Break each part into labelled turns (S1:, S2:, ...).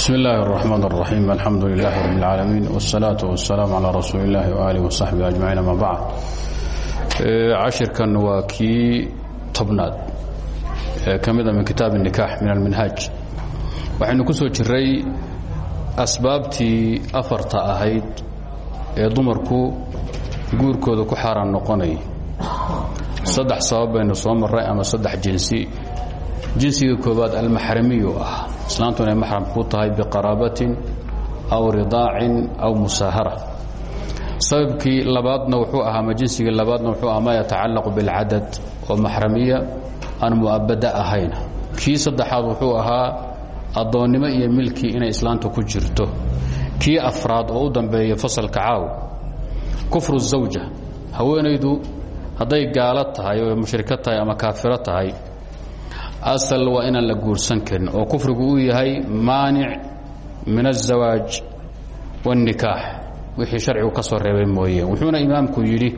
S1: bsm اllahi الرحmn الرaحيم alxamdu لlah رb العaalamiن والsalaaة والsلاam عlى rasuuli الlah وآlih وصaxbih أجmaعiin ama bacd cashirkan waa kii tobnaad ee ka mida min kitaab النikax min alminhaaj waxaynu ku soo jiray asbaabtii afarta ahayd ee dumarku guurkooda ku xaaraan noqonayay saddex sabab baynu soo maray ama saddex jinsi jinsiga koobaad almaxramiyu ah islaantu inay maxram ku tahay biqaraabatin aw ridaacin aw musaahara. Sababkii labaadna wuxuu ahaa ma labaadna wuxuu ahaa maa yatacallaqu bilcadad oo maxramiya aan mu'abada ahayna kii saddexaad wuxuu ahaa addoonnimo iyo milkii inay islaantu ku jirto. Kii afraad oo u dambeeya fasalka kufru zawja. Haweenaydu hadday gaalo oo mushriko ama kaafiro tahay asal waa inaan la guursan karin oo kufrigu uu yahay maanic min الzawaaj والnikaax wixii sharcigu ka soo reebay mooye wuxuuna imaamku yidhi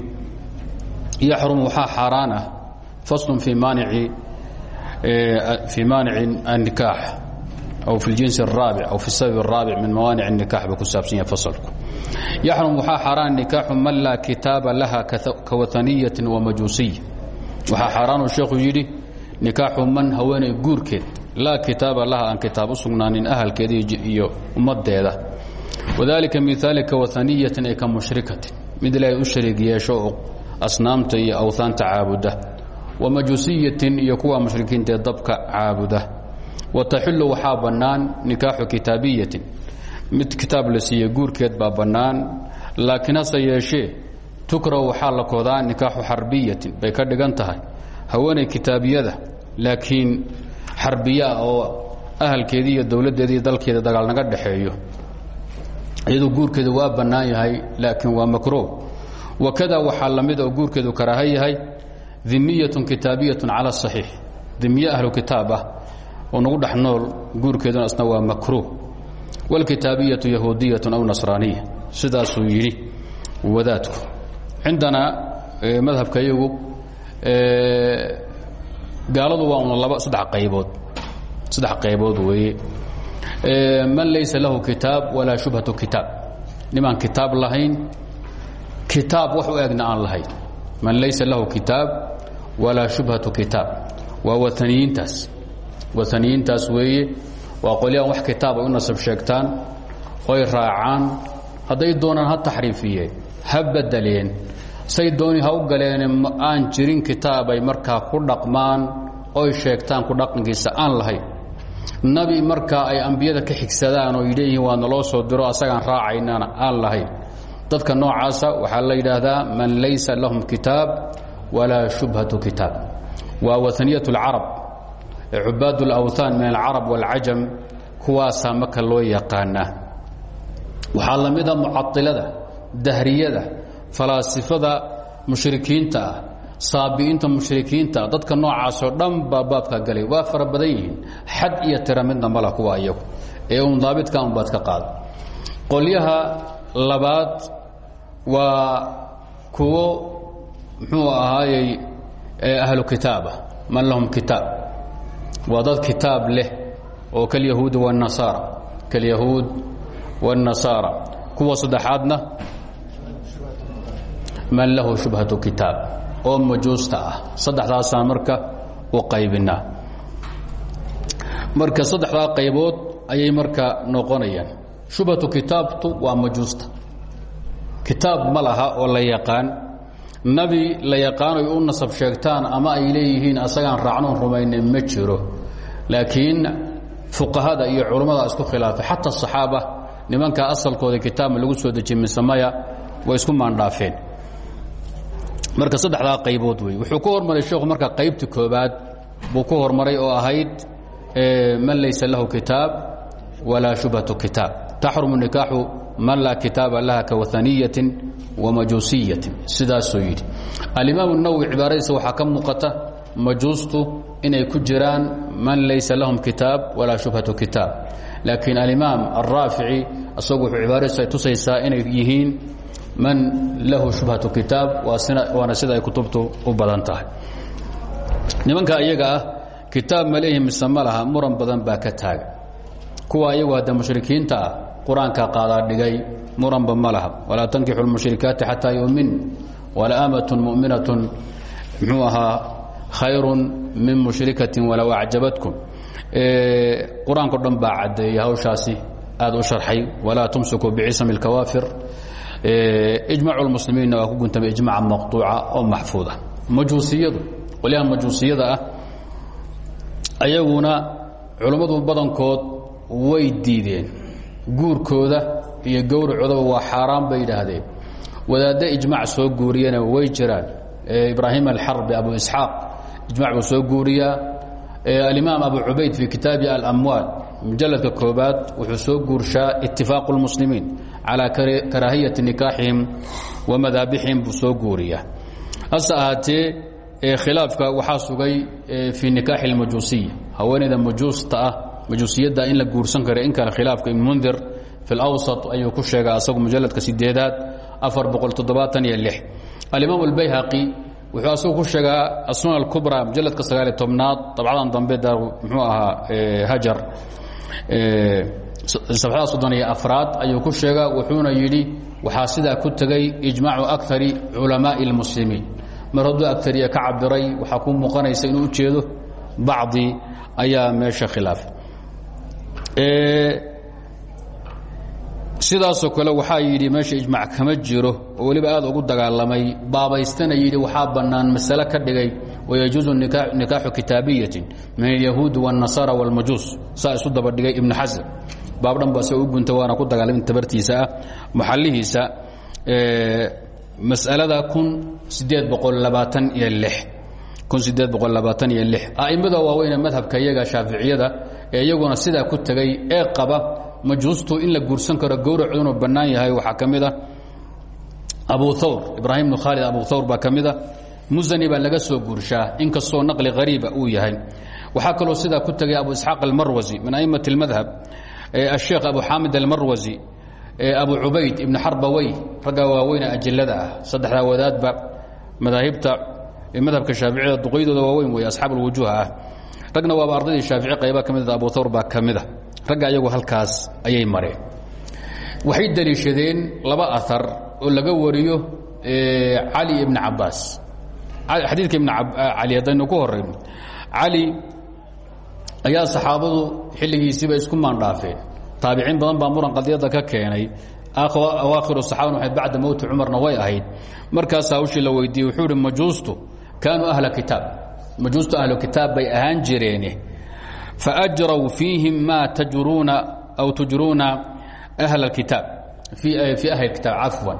S1: yaxrum waxaa xaaraan ah fasl fii maanici fii maanici الnikaax aw fi اljins الraabic aw fi الsabab الraabic min mawaanic الnikax buu ku saabsan yahay fasalku yaxrum waxaa xaaraan nikaaxu man laa kitaaba laha kawaaniyaة وamajuusiya waxaa xaaraanuu sheekhu yidhi nikaaxu man haweenay guurkeed. Laa kitaaba laha aan kitaab u sugnaanin iyo ummadeeda wadalika miaalika waaniyatin ay ka mushrikatin. Mid ilaahay u shariig asnaamta iyo awhaanta caabuda. Wamajuusiyatin iyo kuwa mushrikiintaee dabka caabuda. Wataxilu waxaa bannaan nikaaxu kitaabiyatin. Mid kitaab la siiye guurkeed baa bannaan. Laakiin hase yeeshee tukrahu waxaa la kodaa nikaaxu xarbiyatin bay ka dhigan tahay haweenay kitaabiyada laakiin xarbiyaa oo ahalkeedii iyo dowladdeedii dalkeeda dagaal naga dhexeeyo iyadoo guurkeedu waa bannaan yahay laakiin waa makruuh. Wakada waxaa la mid oo guurkeedu karaaha yahay dimiyatun kitaabiyatun cala asaxiix dimiye ahlu kitaab ah oo nagu dhex nool guurkeeduna isna waa makruuh. Wاlkitaabiyatu yahuudiyatun aw nasraaniya. Sidaasuu yidhi wadaadku. Cindanaa madhabka iyagu gaaladu waa un laba saddex qaybood. Saddex qaybood weeye. Man laysa lahu kitaab walaa shubhatu kitaab. Nimaan kitaab lahayn kitaab wax u egna aan lahayn. Man laysa lahu kitaab walaa shubhatu kitaab. Waa wataniyiintaas. Wataniyiintaas weeye waa qolyaan wax kitaab ay u nasab sheegtaan oy raacaan. Hadday doonaan ha taxriifiyeen ha bedeleen say dooni ha u galeen aan jirin kitaabay markaa ku dhaqmaan oy sheegtaan ku dhaqankiisa aan lahayn nabi markaa ay ambiyada ka xigsadaan oo leeyihiin waa naloo soo diro asagaan raacaynana aan lahayn dadka noocaasa waxaa la yidhaahdaa man laysa lahum kitaab walaa shubhatu kitaab waa waaniyat اlcarab cubaad اlawthaan min alcarab wاlcajam kuwaasaa maka loo yaqaanaa waxaa la mida mucailada dahriyada falaasifada mushrikiinta ah saabi'iinta mushrikiinta dadka noocaasoo dhan baa baabka galay. Waa fara badan yihiin. Xad iyo tira midna mala kuwa iyagu ee un daabidka un baad ka qaada qolyaha labaad waa kuwo muxuu ahaayey ahlu kitaaba. Man lahum kitaab? Waa dad kitaab leh oo kalyahuudi wاnasaara kalyahuud wاnnasaara kuwa saddexaadna man lahu shubhatu kitaab oo majuusta ah. Saddexdaasaan marka u qaybinaa. Marka saddexdaa qaybood ayay marka noqonayaan. Shubhatu kitaabtu waa majuusta. Kitaab ma laha oo la yaqaan. Nabi la yaqaanoy u nasab sheegtaan ama ay leeyihiin asagaan raacnoon rumayne ma jiro. Laakiin fuqahada iyo culummada isku khilaafay. Xata asaxaaba nimankaa asalkooda kitaabma lagu soo dejiye misemaya way isku maandhaafeen marka saddexdaa qaybood wey wuxuu ku hormaray sheekhu marka qaybta koobaad buu ku hormaray oo ahayd man laysa lahu kitaab walaa shubhatu kitaab. Taxrumu nikaaxu man laa kitaaba laha kawaaniyatin wamajuusiyatin sidaasuu yidhi. Alimaam nawowi cibaaradiisa waxaa ka muuqata majuustu inay ku jiraan man laysa lahum kitaab walaa shubhatu kitaab. Laakiin alimaam alraafici isagu wuxuu cibaaradiisa tusaysaa inay yihiin man lahu shubhatu kitaab waana sida ay kutubtu u badan tahay nimanka iyaga ah kitaab ma muran badan baa ka taaga kuwa iyagu hadda mushrikiinta ah qur'aanka dhigay muranba ma laha walaa tankixu lmushrikaati xataa yumin wala amatun mu'minatun muxuu ahaa min mushrikatin walow acjabatkum qur'aanko dhan baa caddeeyey aad u sharxay walaa tumsikuu bicisami اlkawaafir ijmac lmuslimiinna waa ku guntamay ijmaca maqطuuca oo maxfuuda. Majuusiyadu qolyaha majuusiyada ah ayaguna culammadu badankood way diideen. Guurkooda iyo gowracoodaba waa xaaraan bay yidhaahdeen. Wadaaddo ijmac soo guuriyana way jiraan. Ibraahim alxarbi abu isxaaq ijmac buu soo guuriyaa. Alimaam abu cubayd fii kitaabi alamwaal mujaladka koobaad wuxuu soo guurshaa itifaaqu اlmuslimiin calaa karaahiyati nikaaxihim wa madaabixihim buu soo guuriyaa hase ahaatee khilaafka waxaa sugay fii nikaaxi اlmajuusiya haweeneyda majuusta ah majuusiyadda in la guursan kara in kale khilaafka ibn mundir fi اlawsat ayuu ku sheegaa asagu mujaladka sideedaad afar boqol toddobaatan iyo lix alimaam اlbayhaqi wuxuu asagu ku sheegaa asuna اlkubra mujaladka sagaaliy tobnaad dabcadan dambe daar muxuu ahaa hajar safxada soddon iyo afraad ayuu ku sheegaa wuxuuna yidhi waxaa sidaa ku tegay ijmaacu akari culamaaءi اlmuslimiin mar hadduu agariya ka cabiray waxaa ku muuqanaysa inuu ujeedo bacdi ayaa meesha khilaafay sidaasoo kale waxaa yidhi meesha ijmac kama jiro oo weliba aad ugu dagaalamay baabaystana yidhi waxaa bannaan masale ka dhigay wayajuuzu nikaaxu kitaabiyatin min alyahuudi wاlnasaara wاlmajuus saa isu daba dhigay ibnu xasan baab dhan ba se u gunta waana ku dagaalamay tabartiisa ah maxallihiisa masalada kun sideed boqol labaatan iyo lix kun sideed boqol labaatan iyo lix a'immada waaweyne madhabka iyaga shaaficiyada ee iyaguna sidaa ku tegay ee qaba majuustu in la guursan karo gowracu inuu bannaan yahay waxaa ka mid a abu thawr ibraahim bnu khaalid abu thawr baa ka mid a musani baa laga soo guurshaa inkastoo naqli hariiba uu yahay. Waxaa kaloo sidaa ku tegay abu isxaaq almarwasi min a'immati اlmadhab asheekh abu xaamid almarwasi abu cubayd ibn xarbawey raggaa waaweyne ajilada ah saddexdaa wadaadba madaahibta madhabka shaaficiyada duqoydooda waaweyn wey asxaab alwujuuh ah. Ragna waaba ardaydii shaafici qayba ka mid abu thawr baa ka mida ragga ayagu halkaas ayay mareen waxay deliishadeen laba ahar oo laga wariyo cali ibn cabaas xadiidka ibn cali haddaynu ku horayno cali ayaa saxaabadu xilligiisiiba isku maandhaafeen taabiciin badan baa muran qadiyadda ka keenay. Awaakhiru saxaabana waxay bacda mowti cumarna way ahayd. Markaasaa hawshii la weydiiyey wuxuu ihi majuustu kaanuu ahla kitaab. Majuustu ahlu kitaab bay ahaan jireene. Faajraw fiihim ma tajruuna aw tujruuna ahla kitaab. Fii ahli kitaab cafwan.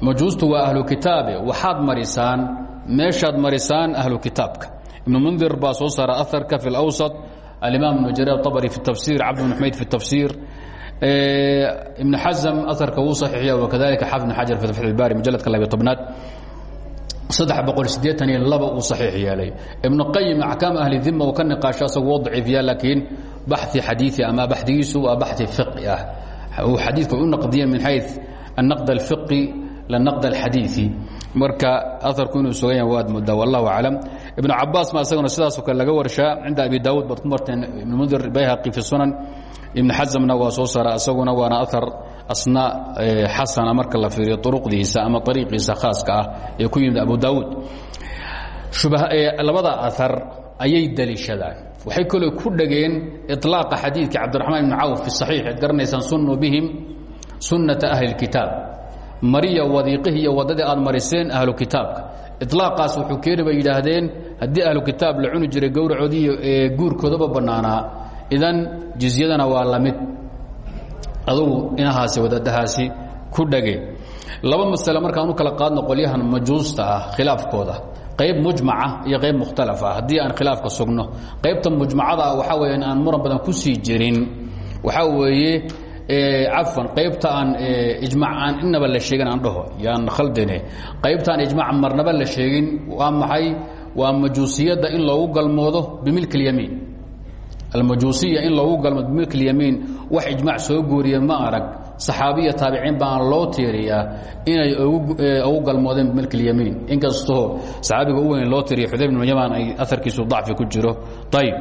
S1: Majuustu waa ahlu kitaabe waxaad marisaan meeshaad marisaan ahlu kitaabka. Ibnu mundir baa soo saara aarka fi اlawsat alimaam ibnu jarir abri fi tafsir cabd bn xmayd fi tafsir eh, ibnu xasm aarka wuu saxiixiya wakadalika xafid bn xajar fi fatxilbari mujaladka labyo tobnaad. Saddex boqol sideetan iyo laba uu saxiix yeelay. Ibnu qayim axkaam ahli dima uu ka niqaasho asagu u daciifiya laakiin baxi xadiii ama baxdigiisu waa baxi fiqi ah. Uu xadiidka u naqdiya min xay anaqd اlfiqi la naqd alxadiii marka aarku inuu sugan waad moodaa wallahu aclam ibnu cabaas ma isaguna sidaasoo kale laga warshaa cinda abi daawuud baad ku ibn mundir bayhaqi fi sunan ibn xasamna waa soo saara isaguna waana aar asna xasana marka la fiiriyo uruqdiisa ama ariiqiisa khaaska ah ee ku yimid abu daawuud labada aar ayay daliishadaan waxay kaloo ku dhegeen iطlaaqa xadiidka cabdiraxmaan ibn cawf fi saxiix ad garanaysaan bihim sunnata ahli اlkitaab mariya wadiiqihii iyo waddadii aad mariseen ahlu kitaabka ilaaqaas wuxuu keeni bay yidhaahdeen haddii ahlu kitaab la cuni jiray gowracoodiiyo ee guurkoodaba bannaanaa idan jizyadana waa la mid. Adugu inahaasi wadaadahaasi ku dhage. Laba masale markaan u kala qaadno qolyahan majuusta ah khilaafkooda. Qayb mujmaca iyo qayb mukhtalaf ah. Haddii aan khilaafka sugno qaybta mujmacada ah waxaa weeye aan muran badan ku sii jirin. Waxaa weeye cafan qaybta aan ijmac aan inaba la sheegin aan dhaho yaan khaldine qaybta aan ijmac marnaba la sheegin waa maxay waa majuusiyadda in loogu galmoodo bimilk اlyamiin almajuusiya in loogu galmoodo bimilk اlyamiin wax ijmac soo guuriya ma arag saxaabiya taabiciin baan loo tiiriyaa inay ugu galmoodeen bimilk اlyamiin inkastoo saxaabiga u weyn loo tiiriya xudayr bn yaman ay aarkiisu dacfi ku jiro ayb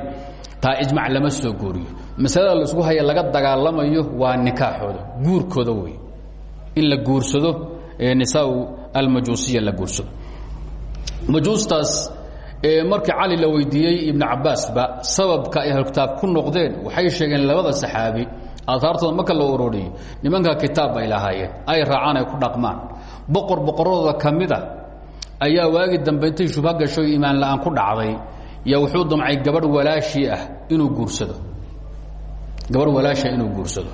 S1: taa ijmac lama soo gooriyo. Masalada la isku haya laga dagaalamayo waa nikaaxooda. Guurkooda wey. In la guursado nisaa almajuusiya la guursado. Majuustaas markii cali la weydiiyey ibn cabaasba sababka ay ahlukitaab ku noqdeen waxay sheegeen labada saxaabi aaaartooda marka la uroriyey nimanka kitaab bay lahaayeen ay raacaan ay ku dhaqmaan. Boqor boqoradooda ka mida ayaa waagi dambe intay shubha gasho iimaan la'aan ku dhacday yo wuxuu damcay gabadh walaashii ah inuu guursado. Gabadh walaashia inuu guursado.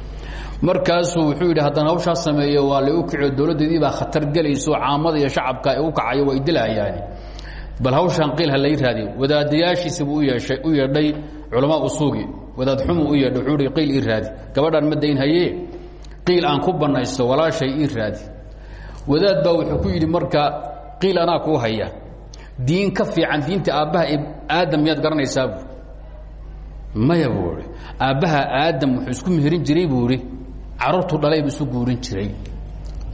S1: Markaasuu wuxuu yidhi haddana hawshaa sameeyo waa la u kaciyo dowladdeedii baa khatar gelayso caamada iyo shacabka ay u kacayo way dilahayaani. Bal hawshaan qiil ha lay raadiyo wadaadayaashiisibuu u yeeshay u yeedhay culamaa usuugi. Wadaad xumu u yeedhay wuxuu hi ii raadi. Gabadhaan ma dayn hayee. Qiil aan ku bannaysto walaashay ii raadi. Wadaad baa wuxuu ku yidhi marka qiil anaa kuu haya diin ka fiican diinta aabbaha aadam miyaad garanaysaa maya buu idhi aadam wuxuu isku meherin jiray buu idhi dhalay buu guurin jiray.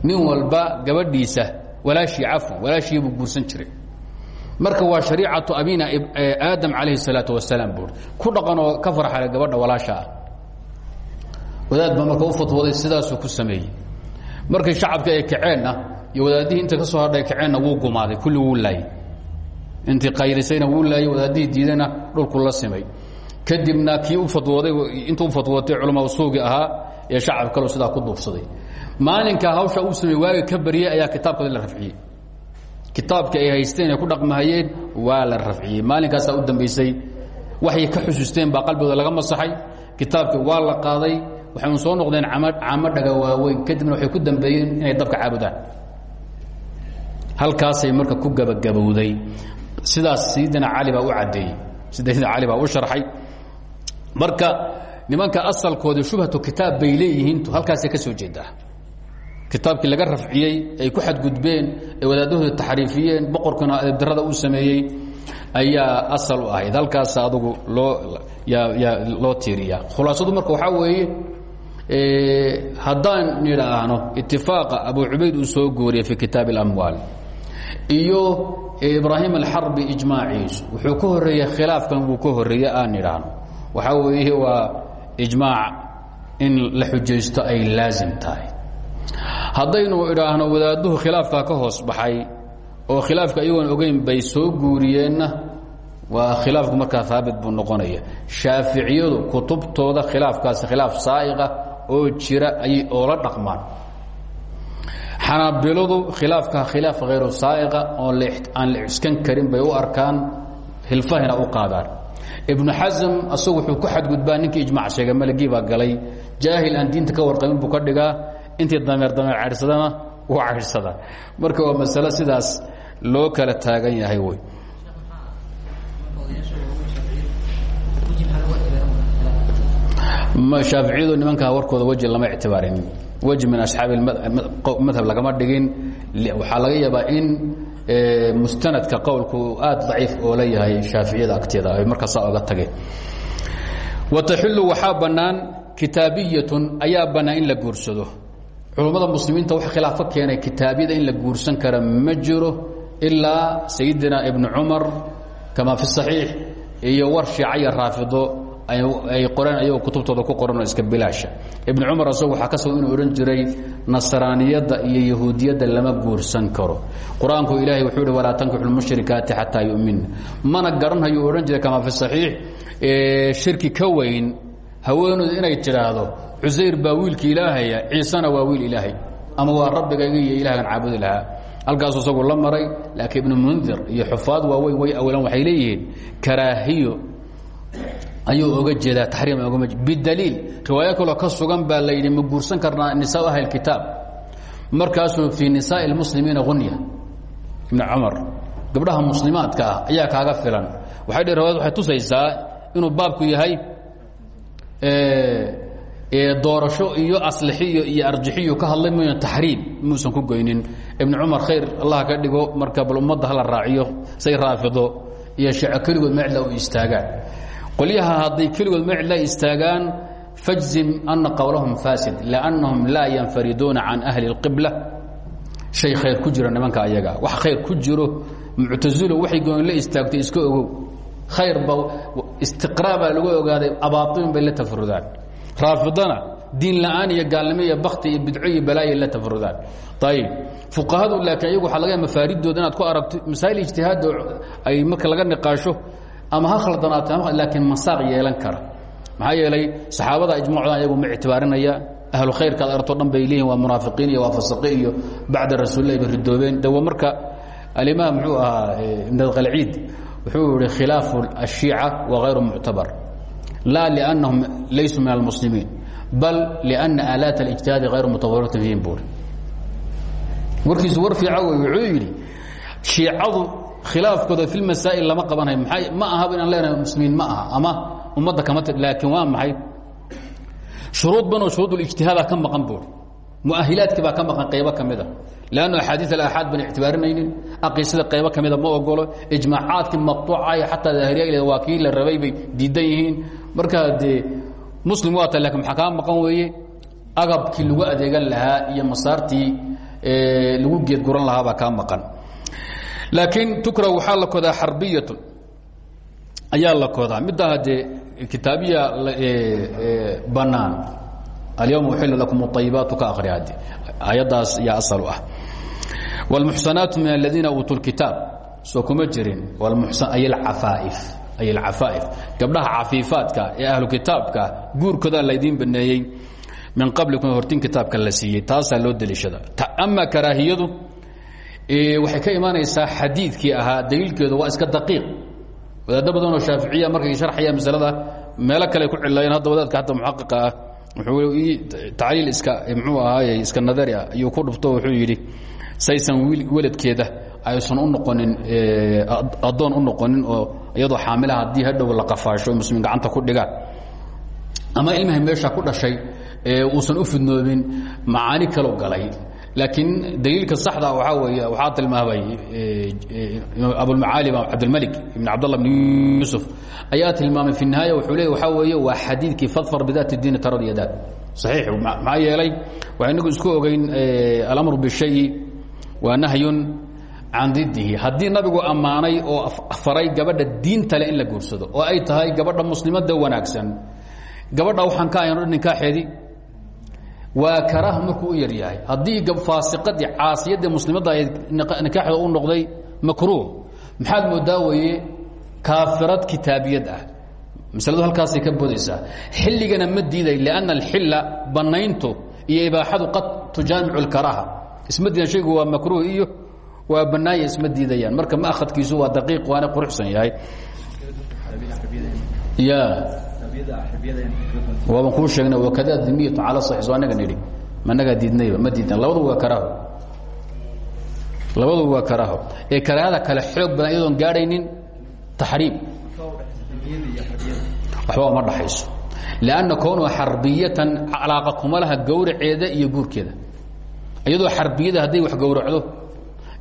S1: Nin walba gabadhiisa walaashii cafwan walaashii buu guursan jiray. Marka waa shariicatu abina aadam calayhi salaatu wasalaam buu ku dhaqan ka farxale gabadha walaasha ah. wadaad baa marka u fatwooday ku sameeyey. Markii shacabka ay kaceenna iyo wadaadihii inta ka soo hadhay kaceenna wuu gumaaday kulli wuu laayay intii qayrisayna wuu laayey wadaadihii diidayna dhulku la simay. Kadibna kii u fatwooday intuu u fatwootay culamaa suugi ahaa ee shacab kaleo sidaa ku duufsaday maalinka hawsha uu sameey waaga ka baryey ayaa kitaabkoodi la rafciyey. Kitaabkii ay haysteen ay ku dhaqmahayeen waa la rafciyey. Maalinkaasaa u dambaysay waxay ka xusuusteen baa qalbigooda laga masaxay. Kitaabkii waa la qaaday waxay soo noqdeen camo dhaga waaweyn. Kadibna waxay ku dambeeyeen inay dabka caabudaan. Halkaasay marka ku gabagabowday sidaas sayidina cali baa u caddeeyey sayidina cali baa u sharxay. Marka nimanka asalkooda shubhatu kitaab bay leeyihiin halkaasay ka soo jeedaa. Kitaabkii laga rafciyey ay ku xadgudbeen ay wadaadahooda taxriifiyeen boqorkuna adabdarada uu sameeyey ayaa asal u ahayd. Halkaas adugu loo yaa loo tiiriyaa. Khulaasadu marka waxaa weeye haddaan nidhaahno itifaaqa abu cubayd uu soo gooriyey fi kitaab اlamwaal iyo ibraahim alxarbi ijmaaciisu wuxuu ka horeeyey khilaafkan wuu ka horeeyey aan nidhaahno waxaa weeye waa ijmaac in la xujaysto ay laazim tahay. Haddaynu idhaahno wadaaduhu khilaafkaa ka hoos baxay oo khilaafka iyagoon ogeyn bay soo guuriyeenna waa khilaafku markaa haabit buu noqonaya. Shaaficiyadu kutubtooda khilaafkaasi khilaaf saa'iqa oo jira ayay oola dhaqmaan xanaabiladu khilaafka khilaaf hayru saa'iqa oo aan la ciskan karin bay u arkaan hilfahina u qaadaan. Ibnu xasm asagu wuxuu ku xadgudbaa ninkii ijmac sheegay malgii baa galay? Jaahil aan diinta ka warqabin buu ka dhigaa. Intii dameer dameer caydhsadana wuu caydhsadaa marka waa masalo sidaas loo kala taagan yahay wey. Shaaficiyadu nimankaa warkooda weji lama ictibaarin weji min asxaabi madhab lagama dhigin. Waxaa laga yaabaa in mustanadka qowlku aad daciif oo la yahay shaaficiyada agteeda ay markaasaa oga tageen. Wataxilu waxaa bannaan kitaabiyatun ayaa bannaan in la guursado. Culummada muslimiinta wax khilaafo keenay kitaabyada in la guursan kara ma jiro ilaa sayidina ibnu cumar kama fi saxiix iyo war shiicaya raafido ay qoreen ayagoo kutubtooda ku qoranoo iska bilaasha. Ibnu cumar asagu waxaa ka sugan inuu odhan jiray nasraaniyadda iyo yahuudiyadda lama guursan karo. Qur'aanku ilaahay wuxuu hi walaa tankixu lmushrikaati xataa yu'minna. Mana garanhayuu odhan jiray kama fi saxiix. Shirki ka weyn haweenoodu inay tidhaahdo cusayr baa wiilka ilaahaya ciisena waa wiil ilaahay ama waa rabbigayga iyo ilaahgan caabudi lahaa. Halkaasu isagu la maray laakiin ibnu mundir iyo xufaad waaweyn way awalan waxay leeyihiin karaahiyo ayuu oga jeedaa taxriim ogama bidaliil. Riwaayo kaloo ka sugan baa la yidhi ma guursan karnaa nisaa ahli kitaab. Markaasuu fii nisaa'i اlmuslimiina hunya ibn cumar gabdhaha muslimaadka ah ayaa kaaga filan. Waxay dhi riwayad waxay tusaysaa inuu baabku yahay doorasho iyo aslixiyo iyo arjixiyo ka hadlay mooya taxriim. Muusan ku goynin. Ibn cumar khayr allah ka dhigo marka bal ummadda hala raaciyo say raafido iyo sheeco keligood mecla u istaagaan qolyaha hadday keligood mecla istaagaan fajzim ana qowlahum faasid liannahum laa yanfariduuna can ahli اlqibla shay khayr ku jira nimanka ayaga. Wax khayr ku jiro muctazilo waxay goon la istaagtay iska ogow. Khayrba istiqraa baa lagu ogaaday abaain bay la tafarudaan raafidana diin la'aan iyo gaalnimo iyo bakti iyo bidco iyo balaaya la tafarudaan ayib fuqahadu laakiin iyagu waxaa laga ya mafaaridooda inaad ku aragto masaa'il ijtihaadda ay marka laga niqaasho ama ha khaldanaata laakiin masaaq yeelan kara. Maxaa yeelay saxaabada ijmacdan iyagu ma ictibaarinaya ahlu khayrkaad arto dhan bay leeyihiin waa munaafiqiin iyo waa fasaqi iyo bacda rasuulilah bay ridoobeen. Dawa marka alimaam muxuu ahaa eh, ibn qalciid wuxuu yihi khilaafu ashiica wa hayru muctabar laa liannahum laysuu min almuslimiin bal lianna aalaat alijtihaadi hayru mutawarratin fiihim buuri warkiisu war fiica wey wuxuu yidhi shiicadu khilaafkooda fi masaa'il lama qabanayo. Ma ahaba inaan leenahay muslimiin ma aha. Ama ummadda kama laakiin waa maxay? Shuruud banoo shuruud اlijtihaada ka maqan buuri muahilaadkii baa ka maqan qaybo ka mida lannu axaadii alaxaad baan ictibaarinaynin. Aqiisada qaybo ka mida ma ogolo ijmaacaadkii maqtuucay xataa daahiriya waa kii la rabay bay diidan yihiin. Markaa dee muslim waa ta laakiin maxaa kaa maqan weeye? Agabkii lagu adeegan lahaa iyo masaartii lagu geedguran lahaa baa kaa maqan laakiin tukra waxaa la kodaa xarbiyatun ayaa la kodaa middaa haddee kitaabiya bannaan alyawm uxila lakum اطayibaatu ka akri haddi ayaddaas yaa asal u ah wاlmuxsanaatu min aladiina uutuu اlkitaab soo kuma jirin ay acafaaif ay alcafaa'if gabdhaha cafiifaadka ee ahlu kitaabka guurkoodaa laydiin baneeyey min qablikum hortin kitaabka la siiyey taasaa loo deliishada ama karaahiyadu waxay ka imaanaysaa xadiidkii ahaa daliilkeedu waa iska daqiiq. Wadaaddo badanoo shaaficiya markay sharxaya masalada meelo kale ku cilayeen hadda wadaadka hadda muxaqiqa ah. Tacliil iska mxuu ahaaye iska nadari ah ayuu ku dhufto wuxuu yidhi. Saysan weladkeeda aysan u noqonin addoon u noqonin oo iyadoo xaamilaha haddii hadhow la qafaasho muslimiin gacanta ku dhigaan. Ama ilmaha meesha ku dhashay uusan u fidnoobin macaani kalo galay laakiin daliilka saxda waxaa weeye waxaa tilmaamay abulmacaali cabdilmalik ibn cabdallah bn yuusuf ayaa tilmaamay fi nihaaya wuxuu leey waxaa weeye waa xadiidkii fadfar bidaat اdiini tarad yadaad saxiix maxaa yeelay? Waxay inagu isku ogeyn alamru bishayi waa nahyun can didihi haddii nabigu ammaanay oo faray gabadha diintale in la guursado oo ay tahay gabadha muslimada wanaagsan gabadha waxaan ka ahayn ninkaaxeedii waa karaaha markuu u yar yahay. Haddii faasiqadii caasiyadii muslimadda nikaaxda u noqday makruuh maxaad moodaa weeye kaafirad kitaabiyad ah. Masaladu halkaasay ka bodaysaa. Xilligana ma diiday lianna alxilla bannayntu iyo ibaaxadu qad tujaamicu اlkaraaha isma diidan shaygu waa makruuh iyo waa bannaanya isma diidayaan. Marka maahadkiisu waa daqiiq waana quruxsan yahay. Ya waaban kuu sheegna wakada dimiyatu cala saxis anaga nidhi. Managaa diidnayba ma diidan labaduba waa karaaho. Labaduba waa karaaho. Ee karaahada kale xoog badan iyadoon gaadhaynin taxriim waxba uma dhaxayso. Lanna kownuha xarbiyatan calaaqa kuma laha gawraceeda iyo guurkeeda. Iyadoo xarbiyada hadday wax gowracdo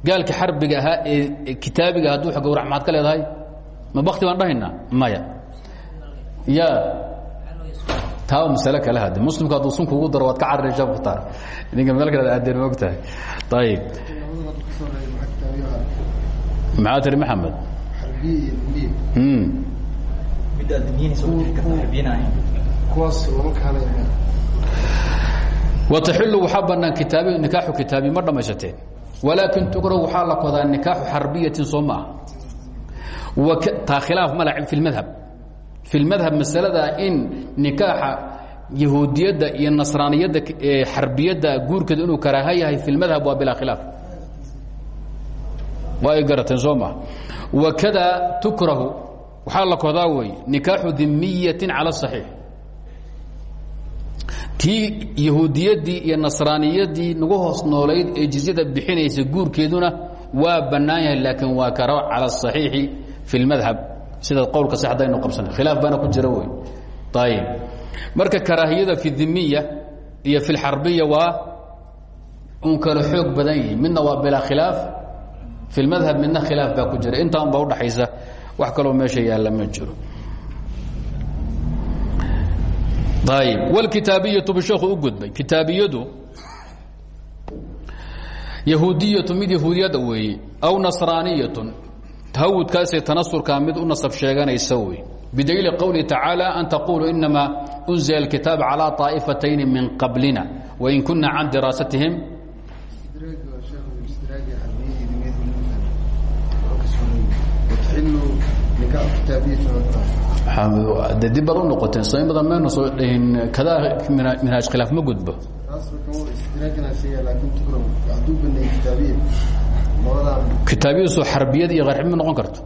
S1: gaalka xarbiga ahaa ee kitaabiga hadduu wax gowrac maxaad ka leedahay ma bakti baan dhahaynaa? Maya ya. Taaba masale kale hadde muslimku hadduu sun kugu daro waad ka cararaysa mukhtaar idinka meel kale aadeen ma og tahay ayib maxaa tiri maxamed? Wataxilu waxaa banaan kitaabi nikaaxu kitaabi ma dhamaysateen walaakin tukrahu waxaa la kodaa nikaaxu xarbiyatin soo ma ah taa khilaaf mala fi lmadhab i madhab masalada in nikaaxa yahuudiyadda iyo nasraaniyadda xarbiyadda guurkeeda inuu karaaha yahay fi madhab waa bilaa khilaaf. Waa ay garateen soo maa wakada tukrahu waxaa la kohdaa weeye nikaaxu dimiyatin cala saxiix. Tii yahuudiyaddii iyo nasraaniyaddii nagu hoos noolayd ee jizyada bixinaysa guurkeeduna waa bannaan yahay laakiin waa karaaho cala asaxiixi fi اlmadhab sida qowlka saxda aynu qabsana. Khilaaf baana ku jira wey ayib marka karaahiyada fi dimiya iyo fi lxarbiya waa un kale xoog badan yihi midna waa bilaa khilaaf fi lmadhab midna khilaaf baa ku jira. Intaan baa udhaxaysa wax kaloo meesha yaalla ma jiro. Ayib wlkitaabiyatu bisheekhu u gudbay. Kitaabiyadu yahuudiyatu mid yahuudiyada weeye aw nasraaniyatun tahawudkaasee tanasurkaa mid u nasab sheeganaysa wey bidaliili qowlihi tacaala an taquluu inamaa unzila alkitaab calىa طaa'ifatayni min qablina wain kuna can diraasatihim de dib noqoteen samayn badan maynu soo dhihin kadaa minhaaj khilaaf ma gudbo kitaabiyadiisu xarbiyad iyo qarxib noqon karto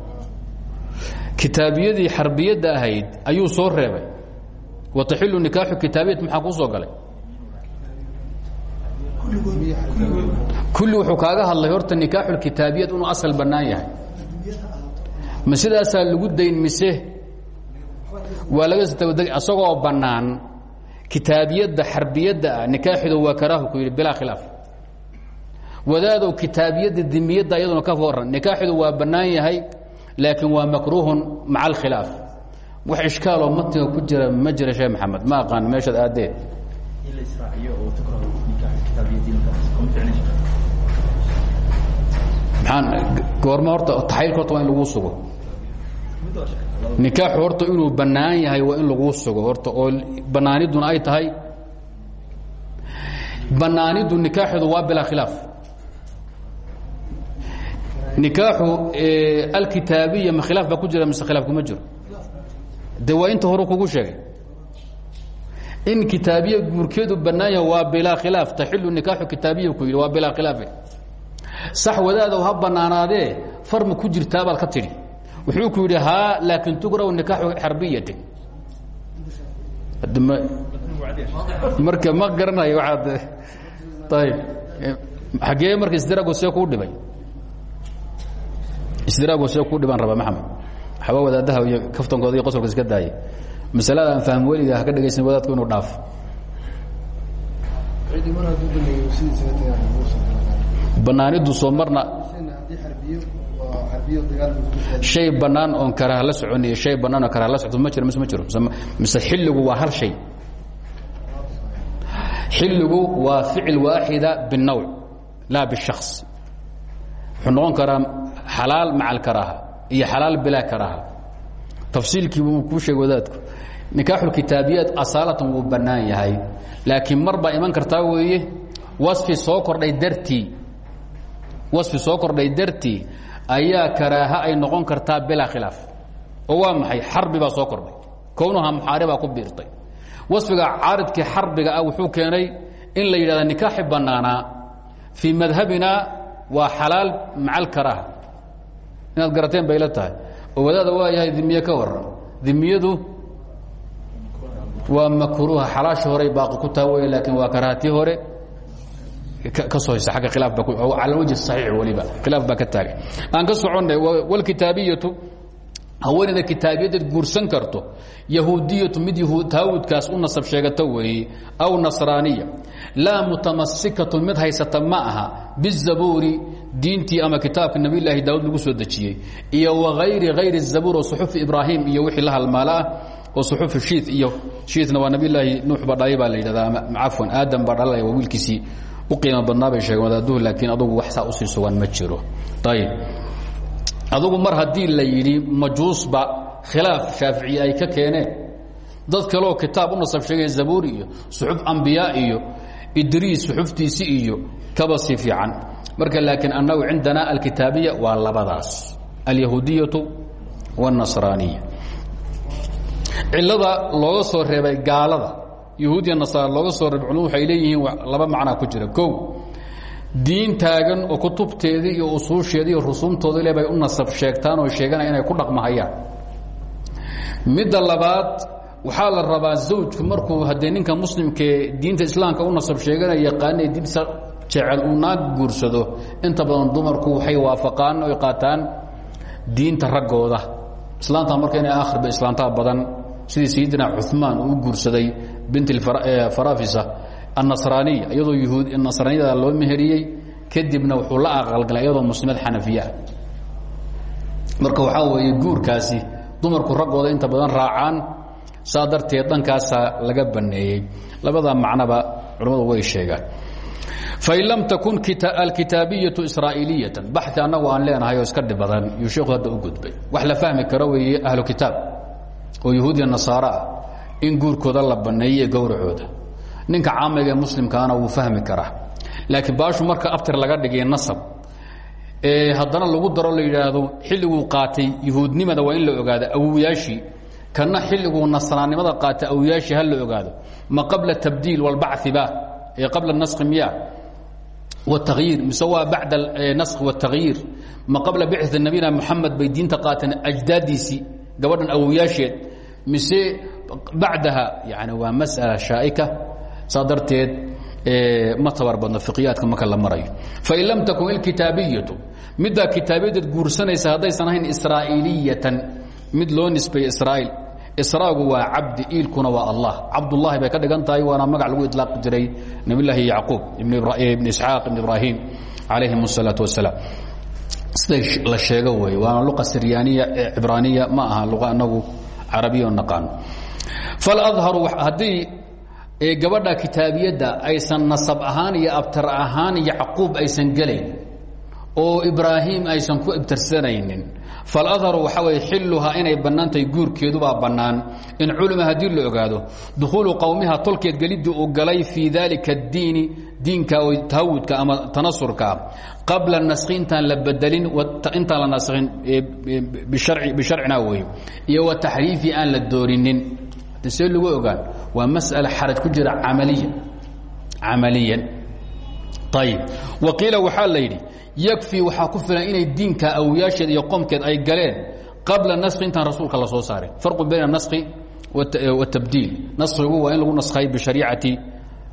S1: kitaabiyadii xarbiyadda ahayd ayuu soo reebay wataxilu nikaaxu kitaabiyat maxaa kuu soo galay kulli wuxuu kaaga hadlay horta nikaaxu kitaabiyad inuu asal bannaan yahay lagu dayn mise waa laga stabadeg asagoo bannaan kitaabiyadda xarbiyadda ah nikaaxidu waa karaahu ku yidhi bilaa khilaaf. Wadaadow kitaabiyadda dimiyadda iyaduna ka waran nikaaxidu waa bannaan yahay laakiin waa makruuhun maca alkhilaaf wax ishkaaloo matiga ku jira ma jira sheekh maxamed. Ma aqaan meeshaad aaddeed maxaan goorma horta taxaylka horta waa in laguu sugo nikaaxu horta inuu bannaan yahay waa in laguu sugo. Horta oo bannaaniduna ay tahay bannaanidu nikaaxeedu waa bilaa khilaaf. Nikaaxu alkitaabiya ma khilaaf baa ku jira mise khilaaf kuma jiro? De waa inta hore kugu sheegay. In kitaabiya guurkeedu bannaan yahay waa bilaa khilaaf. Taxilu nikaaxu kitaabiya ku yidhi waa bilaa khilaafe sax wadaadow ha bannaanaadee farma ku jirtaabaad ka tidhi wuxuu ku yidhi haa laakin tugraw nikaaxu xarbiyati. Marka ma garanayo waaad ayb xaggee marka isdiraago see kuu dhibay. Isdiraago see kuu dhibaan rabaa maxamed. Xaba wadaadaha iyo kaftankooda iyo qosolka iska daaya masalada aan fahm weliga haka dhegaysan wadaadku inuu dhaafo banaanidu soo marna hay banaan oon karahla socon iyo hay banaan oo karahla soto ma jiro mise ma jiro. Mise xilligu waa hal shay. Xilligu waa ficil waaxida binawc laa bishaks wuxuu noqon karaa xalaal maca alkaraaha iyo xalaal bilaa karaaha. Tafsiilkiibuu kuu sheegay wadaadku. Nikaaxulkitaabiyaat asaalatan wuu bannaan yahay. Laakiin mar iman kartaa weeye wasfi soo kordhay dartii. Wasfi soo kordhay dartii ayaa karaaha ay noqon kartaa bilaa khilaaf. Oo waa maxay? Xarbi baa soo kordhay. Kownaha muxaaribaa ku biirtay. Wasfiga caaridkii xarbiga ah wuxuu keenay in la yidhahda nikaaxi bannaanaa fii madhabina waa xalaal maca alkaraaha inaad garateen bay la tahay. Oo wadaada waa yahay dimiye ka waran dimiyadu waa makruuha xalaasha horey baaqi ku taa wey laakiin waa karaahatii hore walkitaabiyatu haweeneyda kitaabiyadad guursan karto yahuudiyatu mid taawudkaas u nasab sheegata weeye aw nasraaniya laa mutamasikatu mid haysata ma aha bizabuuri diintii ama kitaabka nabiyllaahi daawud lagu soo dejiyey iyo wagayri hayri zabuur oo suxufi ibraahim iyo wixii la halmaala ah oo suxufi shiit iyo shiitna waa nabiyllaahi nuux baa dhalay baa la yidhahdaa cafwan aadam baa dhalay waa wiilkiisii u qiimo badnaa bay sheegeen wadaaduhu laakiin adugu wax saa u sii sugan ma jiro. Ayib adugu mar haddii la yidhi majuusba khilaaf shaaficiye ay ka keeneen. Dad kaleoo kitaab u nasab sheegaya zabuur iyo suxuf ambiyaa iyo idriis suxuftiisi iyo kaba sii fiican. Marka laakiin annagu cindana alkitaabiya waa labadaas alyahuudiyatu wاnasraaniya cilada looga soo reebay gaalada yahuudiya nasaara looga soo culmadu waxay leeyihiin laba macnaa ku jira. Kow diin taagan oo kutubteedii iyo usuusheedii iyo rusuumtoodii le u nasab sheegtaan oo sheeganaya inay ku dhaqmahayaan. Midda labaad waxaa la rabaa zawjku markuu haddee ninka muslimkee diinta islaamka u nasab sheeganaya yaqaanay dibsa jecel uu naag guursado. Inta badan dumarku waxay waafaqaan oy qaataan diinta raggooda. Islaamta marka inay akhirba islaamtaa badan. Sidii sayidina cumaan uu guursaday bint farafisa annasraaniya iyadoo nasraaniyada loo meheriyey kadibna wuxuu la aqalgalay iyadoo muslimad xanafiye ah marka waxaa weeye guurkaasi dumarku raggooda inta badan raacaan saa darteed dhankaasaa laga baneeyey. Labada macnoba culammadu way sheegaan. Fain lam takun alkitaabiyatu israa'iiliyatan baxi annagu aan leenahay oo iska dhib badan yuu sheekhu hadda u gudbay. Wax la fahmi karo weeye ahlu kitaab oo yahuudiya nasaaro ah in guurkooda la banneeyey gowracooda ninka caamiga ee muslimkaana wuu fahmi karaa laakiin baashu marka abtir laga dhigay nasab ee haddana lagu daro la yidhaahdo xilliguu qaatay yahuudnimada waa in la ogaado awowayaashii kana xilliguu nasraannimada qaatay awowayaashii ha la ogaado ma qabla tabdiil walbaciba ee qabla naskhi miya wاtagyiir mise waa bacda naskhi wاtagyiir ma qabla bicث nabiyina moxamed bay diinta qaateen ajdaadiisii gabadhan awowayaasheed mise bacdaha yani waa masala shaa'ika saa darteed ma tabar badno fiqiyaadka marka la marayo. Fain lam takun ilkitaabiyatu middaa kitaabiyadeed guursanaysa haddaysan ahayn israa'iiliyatan mid loo nisbeeye israa'iil israagu waa cabdi iilkuna waa allah. Cabdullaahi bay ka dhigan tahay waana magac lagu ilaaqi jiray nabillaahi yacquub ibn isxaaq ibn ibraahim calayhim asalaatu wasalaam sida la sheego wey waana luqa siryaaniya cibraaniya ma aha luqa anagu carabiya o naqaano faladharu haddii gabadha kitaabiyadda aysan nasab ahaan iyo abtar ahaan yacquub aysan gelayn oo ibraahim aysan ku ibtirsanaynin faladharu waxaa weye xilluhaa inay bannaan tahay guurkeedubaa bannaan. In culima haddii la ogaado dukhuulu qowmiha tolkeed geliddii uu galay fii daalika addiini diinka oo tahawudka ama tanasurka qabla naskhi intaan la bedelin intaan la naskhin bisharcina wey iyo wa taxriifi aan la doorinin see lagu ogaan waa masأala xaraj ku jira amaliya camaliyan. Ayib waqiila waxaa la yidhi waxaa ku filan inay diinka awiyaasheed iyo qomkeed ay galeen qabla naskhi intaan rasuulka la soo saarin. Farqu bayna naskhi watabdiil naskhigu waa in lagu naskhay bishariicati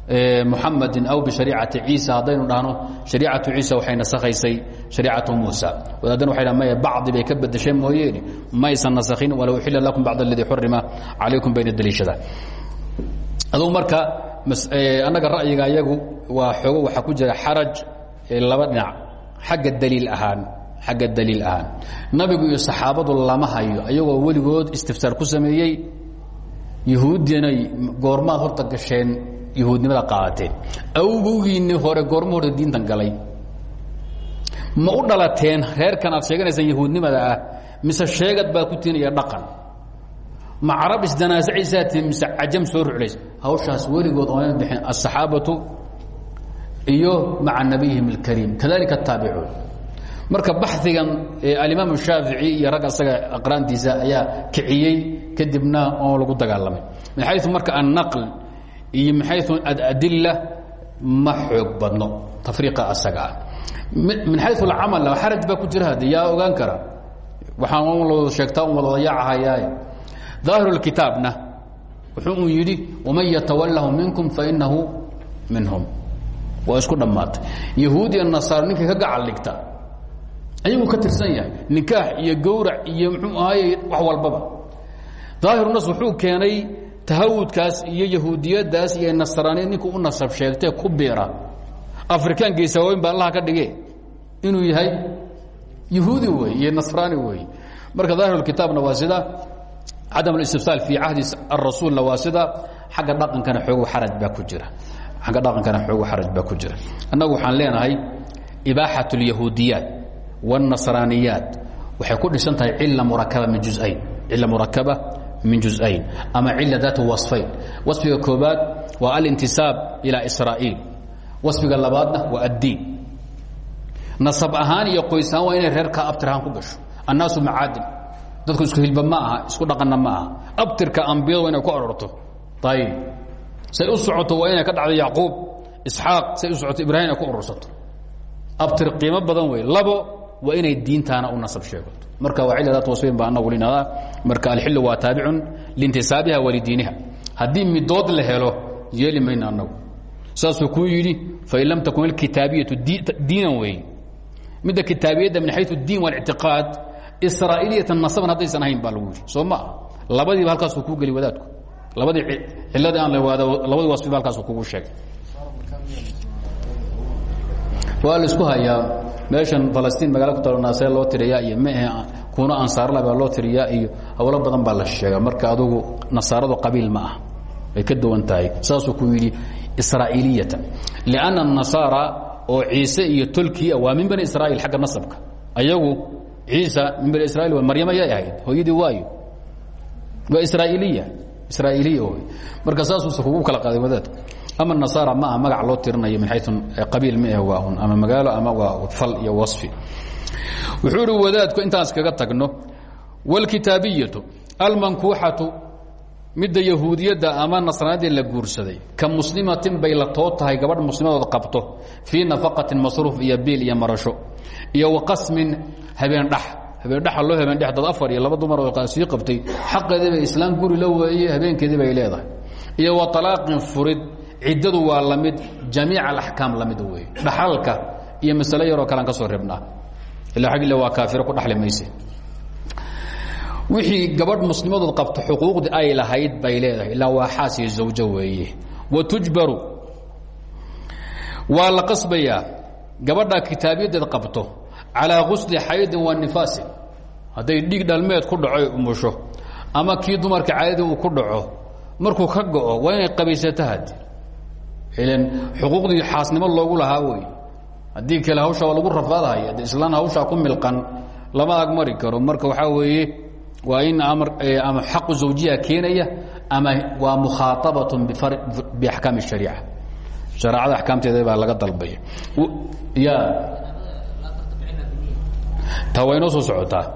S1: muxamadi aw bishariicati ciisa haddaynu dhahno shariicatu ciisa waxay nasakhaysay shariicatu muusa. Wadaadana waxay dhahan maya bacdi bay ka bedeshay mooyeene maysan nasakhin walow uxila lakum bacd aladii xurima calaykum bayna daliishada. Adugu marka annaga ra'yiga ayagu waa xoogo waxaa ku jira xaraj laba dhinac. Xagga daliil ahaan xagga daliil ahaan. Nabigu iyo saxaabadu lama hayo ayagoo weligood istifsaar ku sameeyey yahuuddinay goormaad horta gasheen yahuudnimada qaateen awgowgiinni hore goormo hore diintan galay. Ma u dhalateen reerkan aad sheeganaysaan yahuudnimada ah mise sheegad baa ku tiin iyo dhaqan? Ma carab isdanaasacaysaa tiin mise cajam soo ruclays hawshaas weligood oona bixin asaxaabatu iyo maca nabiyihim اlkariim kadalika ataabicuun marka baxigan alimaam shaafici iyo rag asaga aqraantiisa ayaa kiciyey kadibna oo lagu dagaalamay. Min xayu marka annaql iyo maxay tun adadila ma xoog badno tafriiqa asaga ah. Min xayu alcamal xaraj baa ku jira hadi yaa ogaan kara. Waxaan n lawada sheegtaa un wada dayaacahayaay daahiru lkitaabna wuxuu uu yidhi waman yatawalahu minkum fainahu minhum. Waa isku dhammaatay. Yahuud iyo nasaaro ninkii ka gacal dhigta ayaguu ka tirsan yahay. Nikaax iyo gowrac iyo muxuu ahaye wax walbaba. Daahiru nas wuxuu keenay tahawudkaas iyo yahuudiyadaas iyo nasraaniyad ninkuu u nasab sheegtee ku biira afrikaan geesawooyin baa allaha ka dhige inuu yahay yahuudi wey iyo nasraani wey marka ظaahiru kitaabna waa sida cadam اlistifsaal fii cahdi الrasuulna waa sida xagga dhaqankana xoogo xaraj baa ku jira xagga dhaqankana xoogo xaraj baa ku jira annagu waxaan leenahay ibaaxaة اlyahuudiyaat والnasraaniyaat waxay ku dhisan tahay cila murakaba min juزayn cila murakaba min juزayn ama cila daat waصfayn waصfiga koobaad waa alintisaab ilى israa'iil waصfiga labaadna waa addiin nasab ahaan iyo qoysahaan waa inay reerkaa abtirahaan ku gasho annaasu macaadin dadku isku hilba ma aha isku dhaqanna ma aha abtirka ambiyadu waa inay ku ororto ayib say u socoto waa inay ka dhacdo yacquub isxaaq say u socoto ibrahim ay ku urursato abtir qiimo badan wey labo waa inay diintaana u nasab sheegato marka waa cil adaat wasfayn baa anagu linadaa marka alxilu waa taabicun liintisaabiha walidiiniha haddii midood la helo yeeli mayna annagu. Saasuu kuu yidhi fain lam takun ilkitaabiyatu diinan weeye midda kitaabiyadda min xayu diin walictiqaad israa'iliyatan nasaban haddaysan ahayn baa lagu yidhi. Soo ma ah labadiiba halkaasuu kuu geli wadaadku. Labadii cilladii aan la waada labadii wasfi ba halkaasuu kugu sheegay waa la isku hayaa. Meeshan falastiin magala ku talo naasee loo tiriyaa iyo maahe kuna ansaarla baa loo tiriyaa iyo hawlo badan baa la sheegaa. Marka adugu nasaaradu qabiil ma ah way ka duwan tahay. Saasuu ku yidhi israa'iiliyatan. Lianna الnasaara oo ciise iyo tolkiya waa min bani israa'iil xagga nasabka. Ayagu ciisa min bani israiil maryam ayay ahayd. Hooyadii waayo. Waa israa'iiliya. Israa'iiliya marka saasuusa kugu kala qaaday wadaadka ama nasaara ma aha magac loo tirinayo min xayu qabiil ma ah waa un ama magaalo ama waa fal iyo wasfi. Wuxuu ihi wadaadku intaas kaga tagno wاlkitaabiyatu almankuuxatu midda yahuudiyadda ama nasraanadii la guursaday ka muslimatin bay la too tahay gabadh muslimadood qabto fii nafaqatin masruuf iyo biil iyo marasho iyo waqasmin habeen dhax habeen dhaxa loo habeen dhex dad afar iyo laba dumar oo sii qabtay xaqeedii bay islaam guri la weeye habeenkeedii bay leedahay iyo wa talaaqin furid ciddadu waa la mid jamiic alaxkaam la mid weeye dhaxalka iyo masalo yaroo kalean ka soo reebnaa ila ag waa kaafiro ku dhaxli mayse. Wixii gabadh muslimadood qabto xuquuqdii ay lahayd bay leedahay. Ilaa waa xaas iyo zawjo weeye. Wa tujbaru. Waa la qasbayaa gabadha kitaabiyadeed qabto. Calىa gusli xaydin wa nifaasin. Hadday dhiig dhalmeed ku dhaco umusho. Ama kii dumarka caadadii uu ku dhaco markuu ka go'o waa inay qabaysato had ilan xuquuqdii xaasnimo loogu lahaa wey haddii kale hawsha waa lagu rafaadhaya de islaan hawshaa ku milqan lama agmari karo marka waxaa weeye waa in ama xaqu zawjiya keenaya ama waa mukhaaطabaة baxkaam الشhariica shareecada axkaamteeda baa laga dalbaya ya ta waa inoo soo socotaa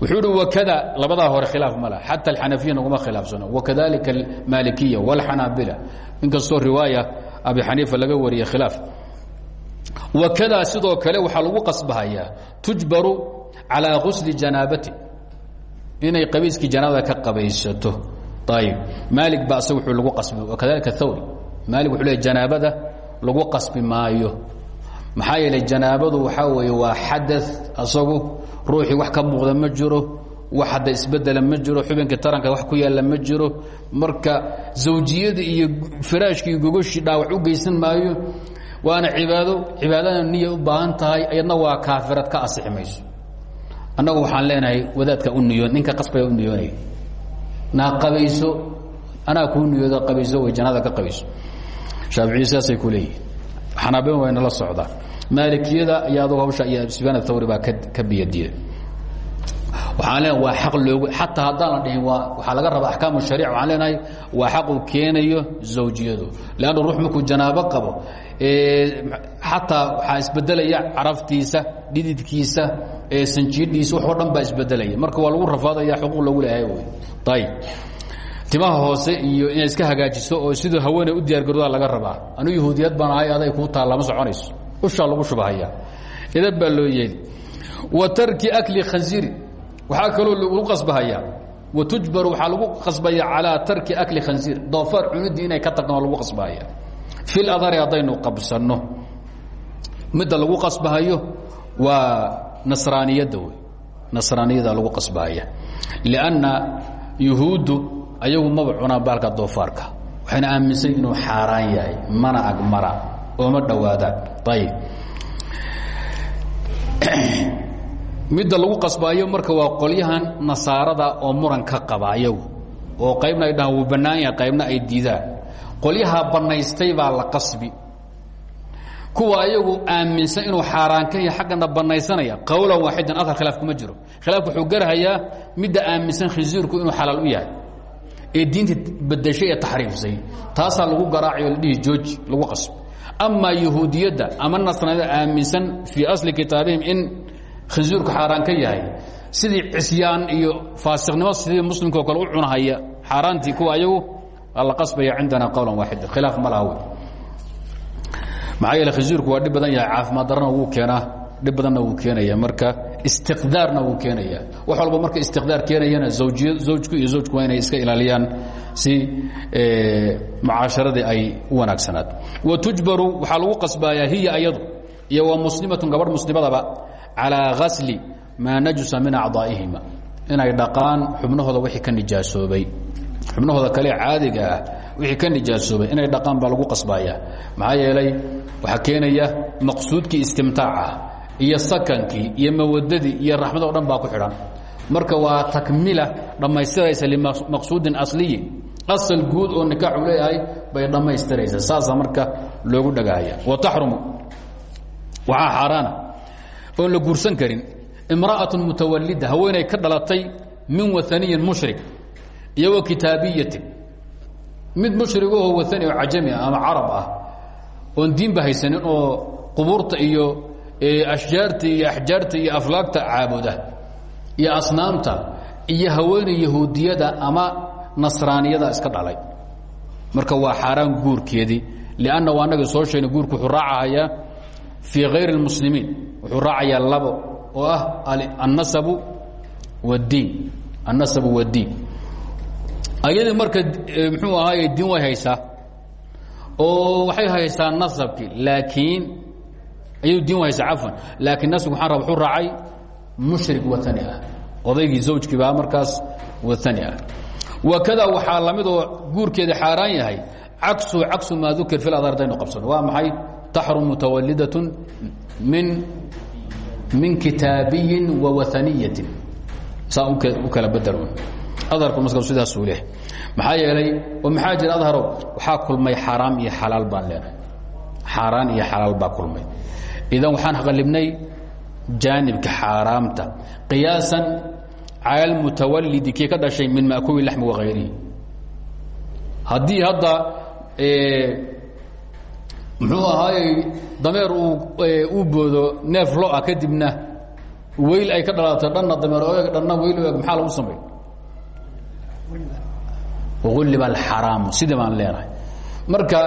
S1: wuxuu hi wakada labadaa hore khilaaf ma lah xata alxanafiya naguma khilaafsano wakadalika almaalikiya wاlxanaabila inkastoo riwaaya abi xaniifa laga wariyey khilaaf. Wakadaa sidoo kale waxaa lagu qasbahayaa tujbaru calىa gusli janaabati. Inay qabiiskii janaabada ka qabaysato. Ayib maali ba asag wuuu lagu qasbi wakadalika thawri. Maali wuxuu le janaabada lagu qasbi maayo. Maxaa yeelay janaabadu waxaa weeye waa xada asagu ruuxii wax ka muuqda ma jiro wax hadda isbedela ma jiro xubinka taranka wax ku yaalla ma jiro. Marka zawjiyada iyo firaashki iyo gogoshii dhaawac u geysan maayo waana cibaado cibaadana niya u baahan tahay ayadna waa kaafirad ka asixi mayso. Annagu waxaan leenahay wadaadka u niyoon ninka qasbaya u niyoonaya naa qabayso anaa kuu niyooda qabayso way janaada ka qabayso shaaficiyu saasay ku leeyihiin xanaabin wayna la socdaan maalikiyada iyo adug hawsha iyo sufyaan athawri baa ka biyadiida waxaan leenahay waa xaq loogu xataa haddaan la dhihin waxaa laga rabaa axkaamu shariic waxaan leenahay waa xaq uu keenayo zawjiyadu. Leanna ruux markuu janaabo qabo xataa waxaa isbedelaya caraftiisa dhididkiisa sanjiidhiisa waxoo dhan baa isbedelaya. Marka waa lagu rafaadaya xuquuq loogu leeyahay wy ayib timaha hoose iyo inaad iska hagaajiso oo siduu haweeney u diyaargaroodaa laga rabaa. Anu yahuudiyad baan ahay aday kuu taalla ma soconayso. Ushaa lagu shubahaya. Idab baa loo yeeli wa tarki akli khansiiri waxaa kaloo lagu qasbahayaa wa tujbaru waxaa lagu qasbaya calaa tarki akli khansiir doofaar cunidii inay ka waa lagu qasbahaya. Fil adari haddaynu qabsanno. Midda lagu qasbahayo waa nasraaniyadda wey nasraaniyada lagu qasbahaya. Lianna yuhuuddu ayagu maba cunaa baalka doofaarka. Waxayna aaminsan inuu xaaraan yahay mana agmara ooma dhowaadaan. Ayib midda lagu qasbaayo marka waa qolyahan nasaarada oo muran ka qaba ayagu. Oo qaybna ay dhahaan wuu bannaan yahay qaybna ay diidaan. Qolyaha bannaystay baa la qasbi. Kuwa ayagu aaminsan inuu xaaraan ka yahay xaggana bannaysanaya. Qowlan waaxidan adhar khilaaf kuma jiro. Khilaafku wuxuu garahayaa midda aaminsan khinsiirku inuu xalaal u yahay. Ee diinta badashay ee taxriifsay. Taasaa lagu garaacayo la dhihi jooji lagu qasbo amaa yahuudiyadda ama nasranida aaminsan fii asli kitaabihim in khinsiirku xaaraan ka yahay. Sidii cisyaan iyo faasiqnimo sidii muslimka oo kale u cunahaya xaaraantii kuwa ayagu la qasbaya cindana qowlan waaxida. Khilaaf ma laha wey maxaa yeele khinsiirku waa dhib badan yahay. Caafimaad darrana wuu keenaa dhib badanna wuu keenaya marka istiqdaarna wuu keenaya wax walba marka istiqdaar keenayana zawjiya zawjku iyo zawjku waa inay iska ilaaliyaan si mucaasharadii ay u wanaagsanaad. Wa tujbaru waxaa lagu qasbayaa hiya ayadu iyo wa muslimatun gabadh muslimadaba calىa gasli maa najusa min acdaa'ihima. Inay dhaqaan xubnahooda wixii ka nijaasoobay xubnahooda kale caadiga ah wixii ka nijaasoobay inay dhaqaan baa lagu qasbaya maxaa yeelay waxaa keenaya maqsuudkii istimtaaca iyo sakankii iyo mawadadii iyo raxmada o dhan baa ku xidhan. Marka waa takmila dhammaystiraysa limaqsuudin asliyi. Asal guud oo nikaaxu leeyahay bay dhammaystiraysaa saasaa marka loogu dhagahaya wa taxrumu waxaa xaaraana oon la guursan karin imra'atun mutawalida haweenay ka dhalatay min waaniyin mushrik iyo wa kitaabiyatin. Mid mushrigahoo waani oo cajami ah ama carab ah oon diinba haysanin oo qubuurta iyo ashjaarta iyo axjaarta iyo aflaagta caabuda iyo asnaamta iyo haweeney yahuudiyada ama nasraaniyada iska dhalay. Marka waa xaaraan guurkeedii lanna waa annaga soo sheegna guurku wuxuu raacahayaa fii hayr اlmuslimiin wuxuu raacayaa labo oo ah annasabu wاddiin annasabu wاddiin ayadii marka mxuu ahaaye diin way haysaa oo waxay haysaa nasabkii laakiin ayadu diin way haysaa cafwan laakiin nasabki waxaan raba wuxuu raacay mushrik watani ah odaygii zawjkii baa markaas watani ah wakada waxaa lamid oo guurkeeda xaaraan yahay cagsu cagsu maa dukir fi adar hadaynu qabsano waa maxay Taxrum mutawalidaة min min kitaabiyin wa waaniyatin saa u kala bedel adarku mas sidaasuu leh maxaa yeelay oo maxaa jira adharow waxaa kulmay xaaraam iyo xalaal baan leenahay xaaraan iyo xalaal baa kulmay idan waxaan qalibnay jaanibka xaaraamta qiyaasan cala almutawalidi kii ka dhashay min maakuuli laxmi wakayrihi haddii hadda muxuu ahaayey dameer uu boodo neef lo'a kadibna weyl ay ka dhalato dhanna dameer o eg dhanna weyl o eg maxaa lagu samay ulliba alxaraamu sidii baan leenahay marka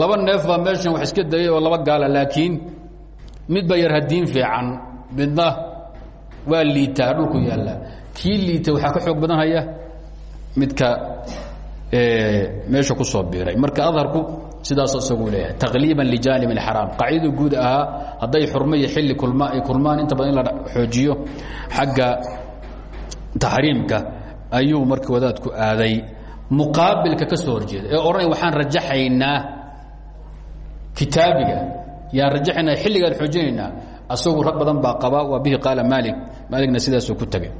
S1: laba neef baa meeshan wax iska dayay oo laba gaala laakiin midba yar hadiin fiican midna waa liitaa dhulku yaallaa. Kii liita waxaa ka xoog badanhaya midka meesha ku soo biiray. Marka adharku sidaasoo isaguu leeyahay taqliiban lijaanib اxaraam qaacidada guud ahaa hadday xurmo iyo xilli kulma ay kulmaan inta badan in la xoojiyo xagga taxriimka ayuu marka wadaadku aaday. Muqaabilka ka soo horjeeda ee odhanay waxaan rajaxaynaa kitaabiga yaan rajaxaynaa xilligaan xoojinaynaa asagu rag badan baa qaba waa bihi qaala maali maaligna sidaasuu ku tegay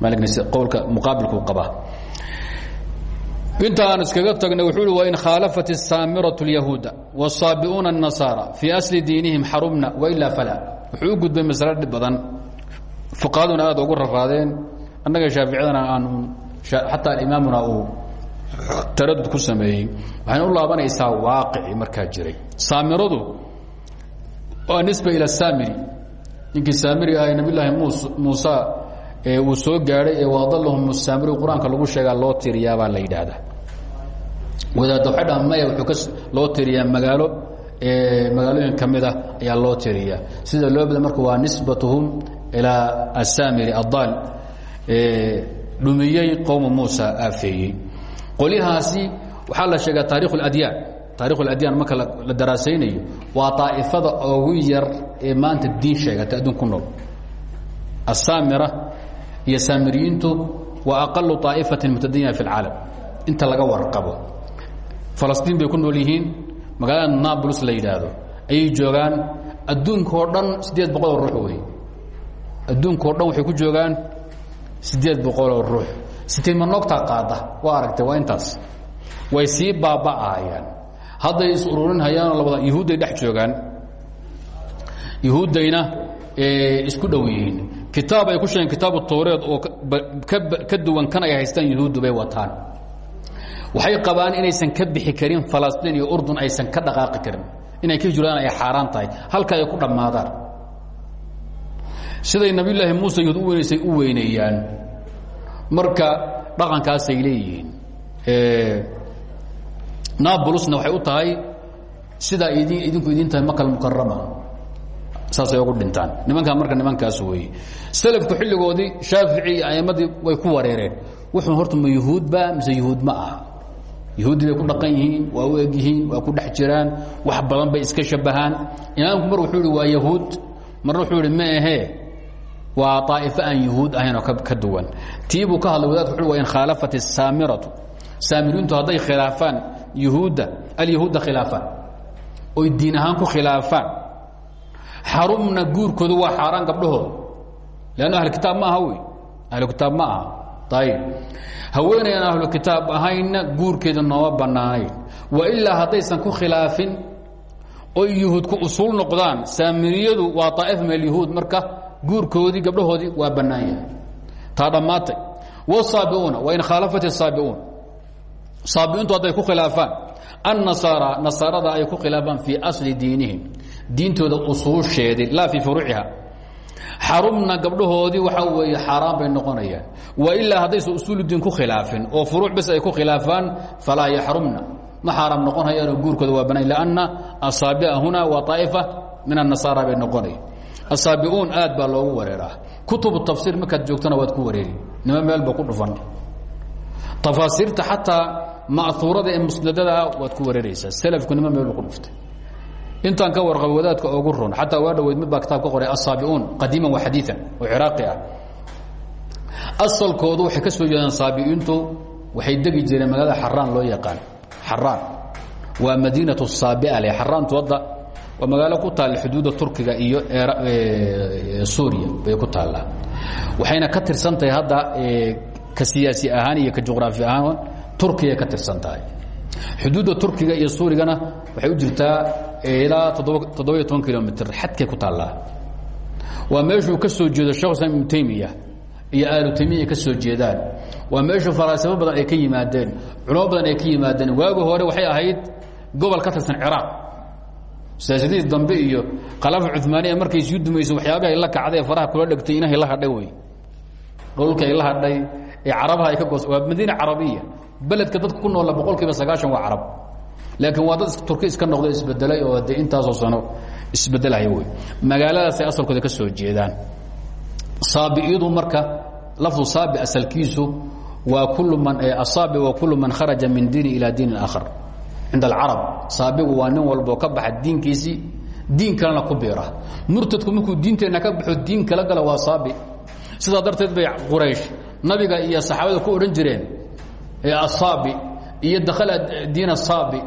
S1: maaligna qowlka muqaabilkuu qabaa inta aan iskaga tagna wuxuu i wain khaalafat الsaamiraة الyahuuda والsaabi'uuna الnasaara fii asli diinihim xarumna wailaa falaa wuxuu u gudbay masale dhib badan fuqahaduna aad ugu raraadeen annaga shaaficiyadana aan xataa imaamuna uu taradud ku sameeyey waxayna u laabanaysaa waaqici markaa jiray saamiradu waa nisba ila saamiri ninkii saamiri ah nabi laahi muusa uu soo gaadhay ee waadalahum saamiri qur-aanka lagu sheegaa loo tiriyaabaa la yidhaahdaa wadaadda waxay dhaha maya wuxuu ka loo tiriyaa magaalo magaalooyin ka mid ah ayaa loo tiriyaa sida loo bada marka waa nisbatuhum ilaa asaamiri addaal dhumiyey qowma muusa aafeeyey qolyahaasi waxaa la sheegaa taarikh اladyaan taarikh اladyaan marka la daraasaynayo waa طaa'ifada ugu yar ee maanta diin sheegata adduun ku nool asaamira iyo saamiriyiintu waa aqalu طaa'ifatin mutadayina fi اlcaalam inta laga warqabo falastiin bay ku nool yihiin magaalada nablus la yidhaahdo. Ayay joogaan adduunka oo dhan siddeed boqoloo ruux wey adduunka o dhan waxay ku joogaan siddeed boqoloo ruux. Sitima noogtaa qaada? Waa aragtay waa intaas. Way sii baaba'ahayaan hadday is ururinhayaanoo labada yahuudday dhex joogaan. Yahuuddayna isku dhow yihiin kitaab ay ku sheegeen kitaabu tawreed oo ka duwan kan ay haystaan yahuuddu bay wataan. Waxay qabaan inaysan ka bixi karin falastiin iyo urdun aysan ka dhaqaaqi karin. Inay ka jiraan ay xaaraan tahay. Halka ay ku dhammaadaan. Siday nabiyulaahi muuse yahuud u weynaysay u weyneeyaan marka dhaqankaasay leeyihiin nabulusna waxay u tahay sidaa idin idinku idin tahay makal mukarama saasay ugu dhintaan. Nimankaa marka nimankaas weeye. Selafku xilligoodii shaafici iyo amadii way ku wareereen. Wuxuu horta ma yuhuudba mise yuhuud ma aha. Yuhuuddii bay ku dhaqan yihiin waa u egyihiin waa ku dhex jiraan wax badan bay iska shabahaan imaamku mar wuxuu ihi waa yahuud marna wuxuu ihi ma ahee waa aa'ifo aan yuhuud ahayn oo ka duwan. Tii buu ka hadlay wadaadku wuxuu waa in khaalafat isaamiratu saamiriintu hadday khilaafaan yuhuudda alyahuudda khilaafaan. Oy diin ahaan ku khilaafaan xarumna guurkoodu waa xaaraan gabdhahooda lann ahlkitaab ma aha wy ahlkitaab ma aha ayb haweenayan ahlu kitaab ahaynna guurkeeda nooma bannaanayn. Wailaa haddaysan ku khilaafin oy yuhuud ku usuul noqdaan saamiriyadu waa aa'if min alyahuud marka guurkoodii gabdhahoodii waa bannaan yahay taa dhammaatay. Wsaabiuuna wain khaalafat isaabiuun saabiuuntu hadday ku khilaafaan annasaara nasaarada ay ku khilaafaan fii asli diinihim diintooda usuusheedii laa fii furuuciha xarumna gabdhahoodii waxaa weeye xaaraan bay noqonayaan. Wailaa haddaysan usuuludiin ku khilaafin oo furuuc bes ay ku khilaafaan falaa yaxrumna. Ma xaaraam noqon hayaanoo guurkooda waa banay lanna asaabi'a huna waa طaa'ifa min annasaara bay noqonaya asaabiuun aad baa loogu wareeraa. Kutubu tafsiir markaad joogtana waad ku wareeri nima meel ba ku dhufan. Tafaasiirta xataa ma'uurada ee musnadada waad ku wareeraysaa. Slku nima meel ku dhuftay intaan ka warqaba wadaadka ogu ron xataa waa dhaweyd mid baa kitaab ka qoray asaabiuun qadiiman wa xadiian oo ciraaqi ah. Asalkoodu waxay ka soo jeedaan saabi'iintu waxay degi jireen magaalada xaraan loo yaqaan. Xaraan waa madiinatu saabia le xaraantu hadda waa magaalo ku taalla xuduudda turkiga iyo suuriya bay ku taallaa waxayna ka tirsan tahay hadda ka siyaasi ahaan iyo ka juqraafi ahaan turkiya ka tirsan tahay xuduudda turkiga iyo suurigana waxay u jirtaa ilaa toddobiyo toban kilomitr xadkay ku taallaa. Waa meeshuu ka soo jeedo shekh islam ibnu taymiya iyo aalu taymiya ka soo jeedaan. Waa meeshuu falaasifo badan ay ka yimaadeen culamo badan ay ka yimaadeen. Waagi hore waxay ahayd gobol ka tirsan ciraaq. Siyaasadihiis dambe iyo khilaafa cumaaniya markay sii dumayso waxyaabaha ay la kacday ee faraha kula dhegtay inahay la hadhay wey dhulka ay la hadhay ee carabaha ay ka goos waa madiina carabiya. Beledka dadka ku noola boqol kiiba sagaashan waa carab laakiin waa dad turki iska noqdo isbedelay oo de intaasoo sano isbedelaya wey magaaladaasay asalkooda ka soo jeedaan. Saabi'iyadu marka lafdu saabi asalkiisu waa kullu man asaabi waa kullu man kharaja min diini ilaa diinin aakhar. Cinda alcarab saabigu waa nin walboo ka baxa diinkiisii diin kalena ku biira murtadku markuu diinteenna ka baxo diin kala gala waa saabi. Sidaa darteed bay quraysh nabiga iyo saxaabada ku odhan jireen asaabi iyo dakhala diin asaabi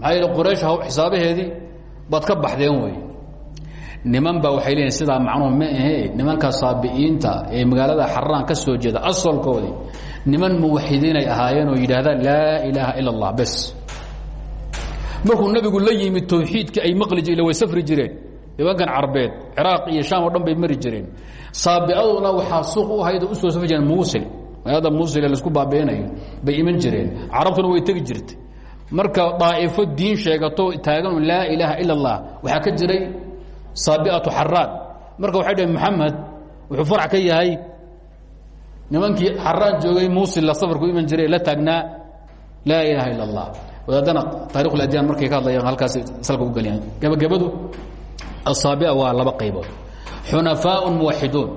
S1: maxaa yeele quraysh xisaabaheedii baad ka baxdeen wey. Niman baa waxay leeyihiin sidaa macnuhu ma ahe nimanka saabi'iinta ee magaalada xaraan ka soo jeeda asalkoodii niman muwaxidiinay ahaayeen oo yidhaahdaan laa ilaaha ila allah bes. Markuu nabigu la yimid tawxiidkii ay maqli jire way safri jireen. Nimankan carbeed ciraaq iyo shaam o dhan bay mari jireen. Saabiaduna waxaa suuq u ahayd oo u soo safri jireen muusil magaalada muusil ee la isku baabeenayo bay iman jireen carabtuna way tegi jirtay marka daa'ifo diin sheegato taagan laa ilaaha ila allah waxaa ka jiray saabiatu xaraan marka waxay dhaheen maxamed wuxuu farac ka yahay nimankii xaraan joogay muusilla safarku iman jiray la taagnaa laa ilaaha ila allah wadaadana taarikh adyaan markay ka hadlayaan halkaas salka u geliyaan gabagabadu asaabica waa laba qaybood xunafaaء muwaxiduun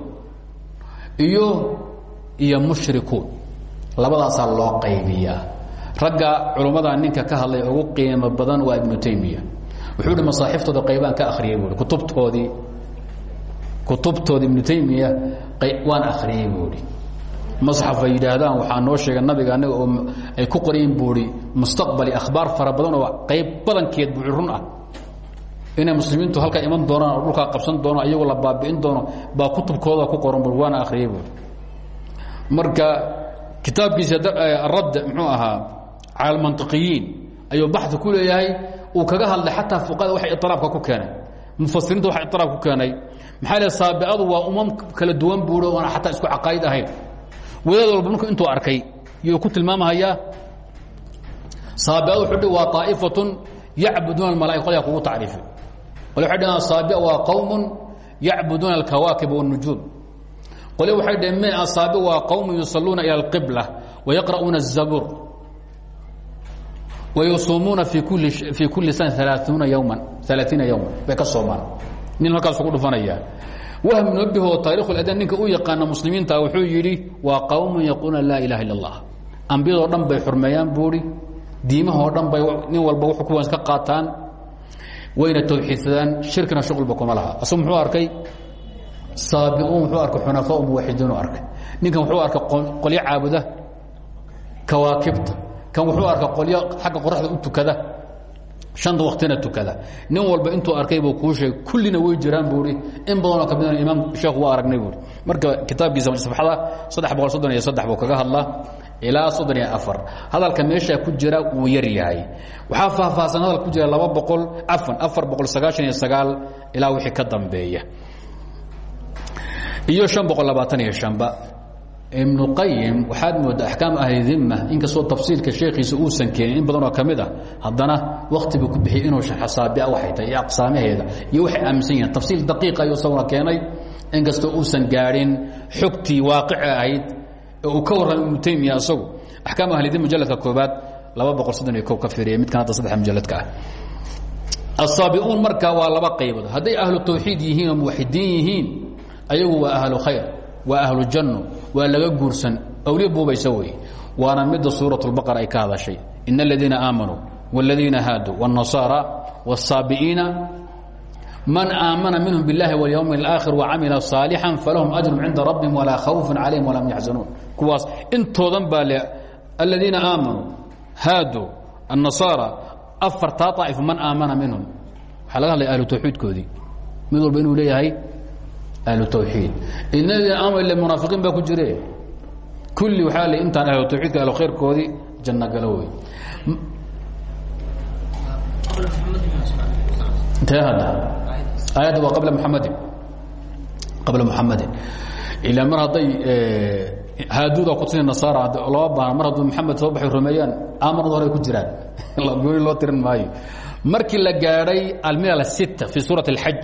S1: iyo iyo mushrikuun labadaasaa loo qaybiyaa. Ragga culummada ninka ka hadlay ugu qiimo badan waa ibnu taymiya. Wuxuu hi masaaxiftooda qaybaan ka akhriyey buui kutubtoodii kutubtooda ibnu taymiya waan akhriyey buuhi masxaf ay yidhaahdaan waxaa noo sheega nabiga anaga oo ay ku qorayin buui mustaqbali akhbaar fara badan oo qayb badankeed buui run ah. Inay muslimiintu halkaa iman doonaan oo dhulkaa qabsan doono iyagoo la baabi'in doono baa kutubkooda ku qoran bui waana akhriyey buui marka kitaabkiisa aradd muxuu ahaa cala almantiqiyiin ayuu baxi ku leeyahay uu kaga hadlay xataa fuqada waxa iطraabka ku keenay mufasiriinta waxa iطraab ku keenay maxaa le saabiadu waa umam kala duwan buuhi oona xataa isku caqaa'id ahayn wadaad walba marku intuu arkay yuu ku tilmaamahayaa saabiadu wuxuu dhi waa طaa'ifatun yacbuduuna almalaaika qolyaa kugu tacriifi qole waxay dhaheen asaabi waa qowm yacbuduuna alkawaakib والnujuum qole waxay dhaheen me asaabi waa qowm yusaluuna ilى اlqibla wayaqra'uuna الzabuur wayusuumuuna fi kuli fii kuli sana alaaثuuna yowma alaaiina yowma bay ka soomaan nin halkaasu ku dhufanaya wahm nabihoo taarikh adyan ninka u yaqaana muslimiinta wuxuu yidhi waa qowm yaquuluna laa ilaha illa اllah ambiyadoo dhan bay xurmeeyaan buuhi diimahoo dhan bay nin walba wuxuu kuwaas ka qaataan wayna tawxiidsadaan shirkina shuqulba kuma laha asagu muxuu arkay Saabiuun wuxuu arkay xunafaa muwaxidiinu arkay. Ninkan wuxuu arkay qolyo caabuda kawaakibta. Kan wuxuu arkay qolyo xagga qoraxda u tukada shanta waktina tukada. Nin walba intuu arkay buu kuu sheegay kullina way jiraan buuhi in badanoo ka midana imaam sheekhu waa aragnay buui marka kitaabkiisa safxada saddex boqol soddon iyo saddex buu kaga hadlaa ilaa soddon iyo afar. Hadalka meeshaa ku jira wuu yar yahay. Waxaa faahfaahsan hadalka ku jira laba boqol cafan afar boqol sagaashan iyo sagaal ilaa wixii ka dambeeya iyo an boqol labaatan iyo anba ibnu qayim waxaad moodaa axkaam ahli dimma inkastoo tafsiilka sheekhiisa uusan keenin in badanoo ka mid ah haddana waktibu ku bixiyay inuu xasaabiya waxay tahay iyo aqsaamaheeda iyo waxay aaminsan yihiin tafsiil daqiiqa ayuu isaguna keenay inkastoo uusan gaadhin xogtii waaqici ahayd ee uu ka warramay ibnu taymiya isagu axkaam ahlidin mujalladka koobaad laba boqol soddon iyo ko ka fiiriya midkan hadda saddex mujalladka ah. Asaabiuun marka waa laba qaybood. Hadday ahlu tawxiid yihiin oo muwaxidiin yihiin ayagu waa ahlu khayr waa ahlu janno waa laga guursan awliya buubaysa wey waana midda suuraة اbaqara ay ka hadashay in اladiina aamanuu wاladiina haaduu wالnasaara wالsaabi'iina man aamana minhum biاllahi wاlyowm اlآakhir wacamila صaalixا falahum ajru cinda rabbihim walaa khawfun calayhim walaa hum yaxzanuun kuwaas intoodan baa le aladiina aamanuu haaduu الnasaara afartaa طaa'if man aamana minhum waxaa laga hadlaya ahlu tawxiidkoodii mid walba inuu leeyahay ahlu tawxiid. Inadiina aamanu ila munaafiqiin baa ku jire. Kulli waxaa l intaan ahlu tawxiidka ahlu khayrkoodii janno galo wey intee hadda? Aayadda waa qabla muxamadin qabla muxamadin ilaa mar hadday haaduuda kutusi nasaara loo baahna mar hadduu maxamed soo baxay rumeeyaan aamanadu horay ku jiraan. Gooni loo tirin maayo. Markii la gaadhay almilal sita fi suurati اlxaj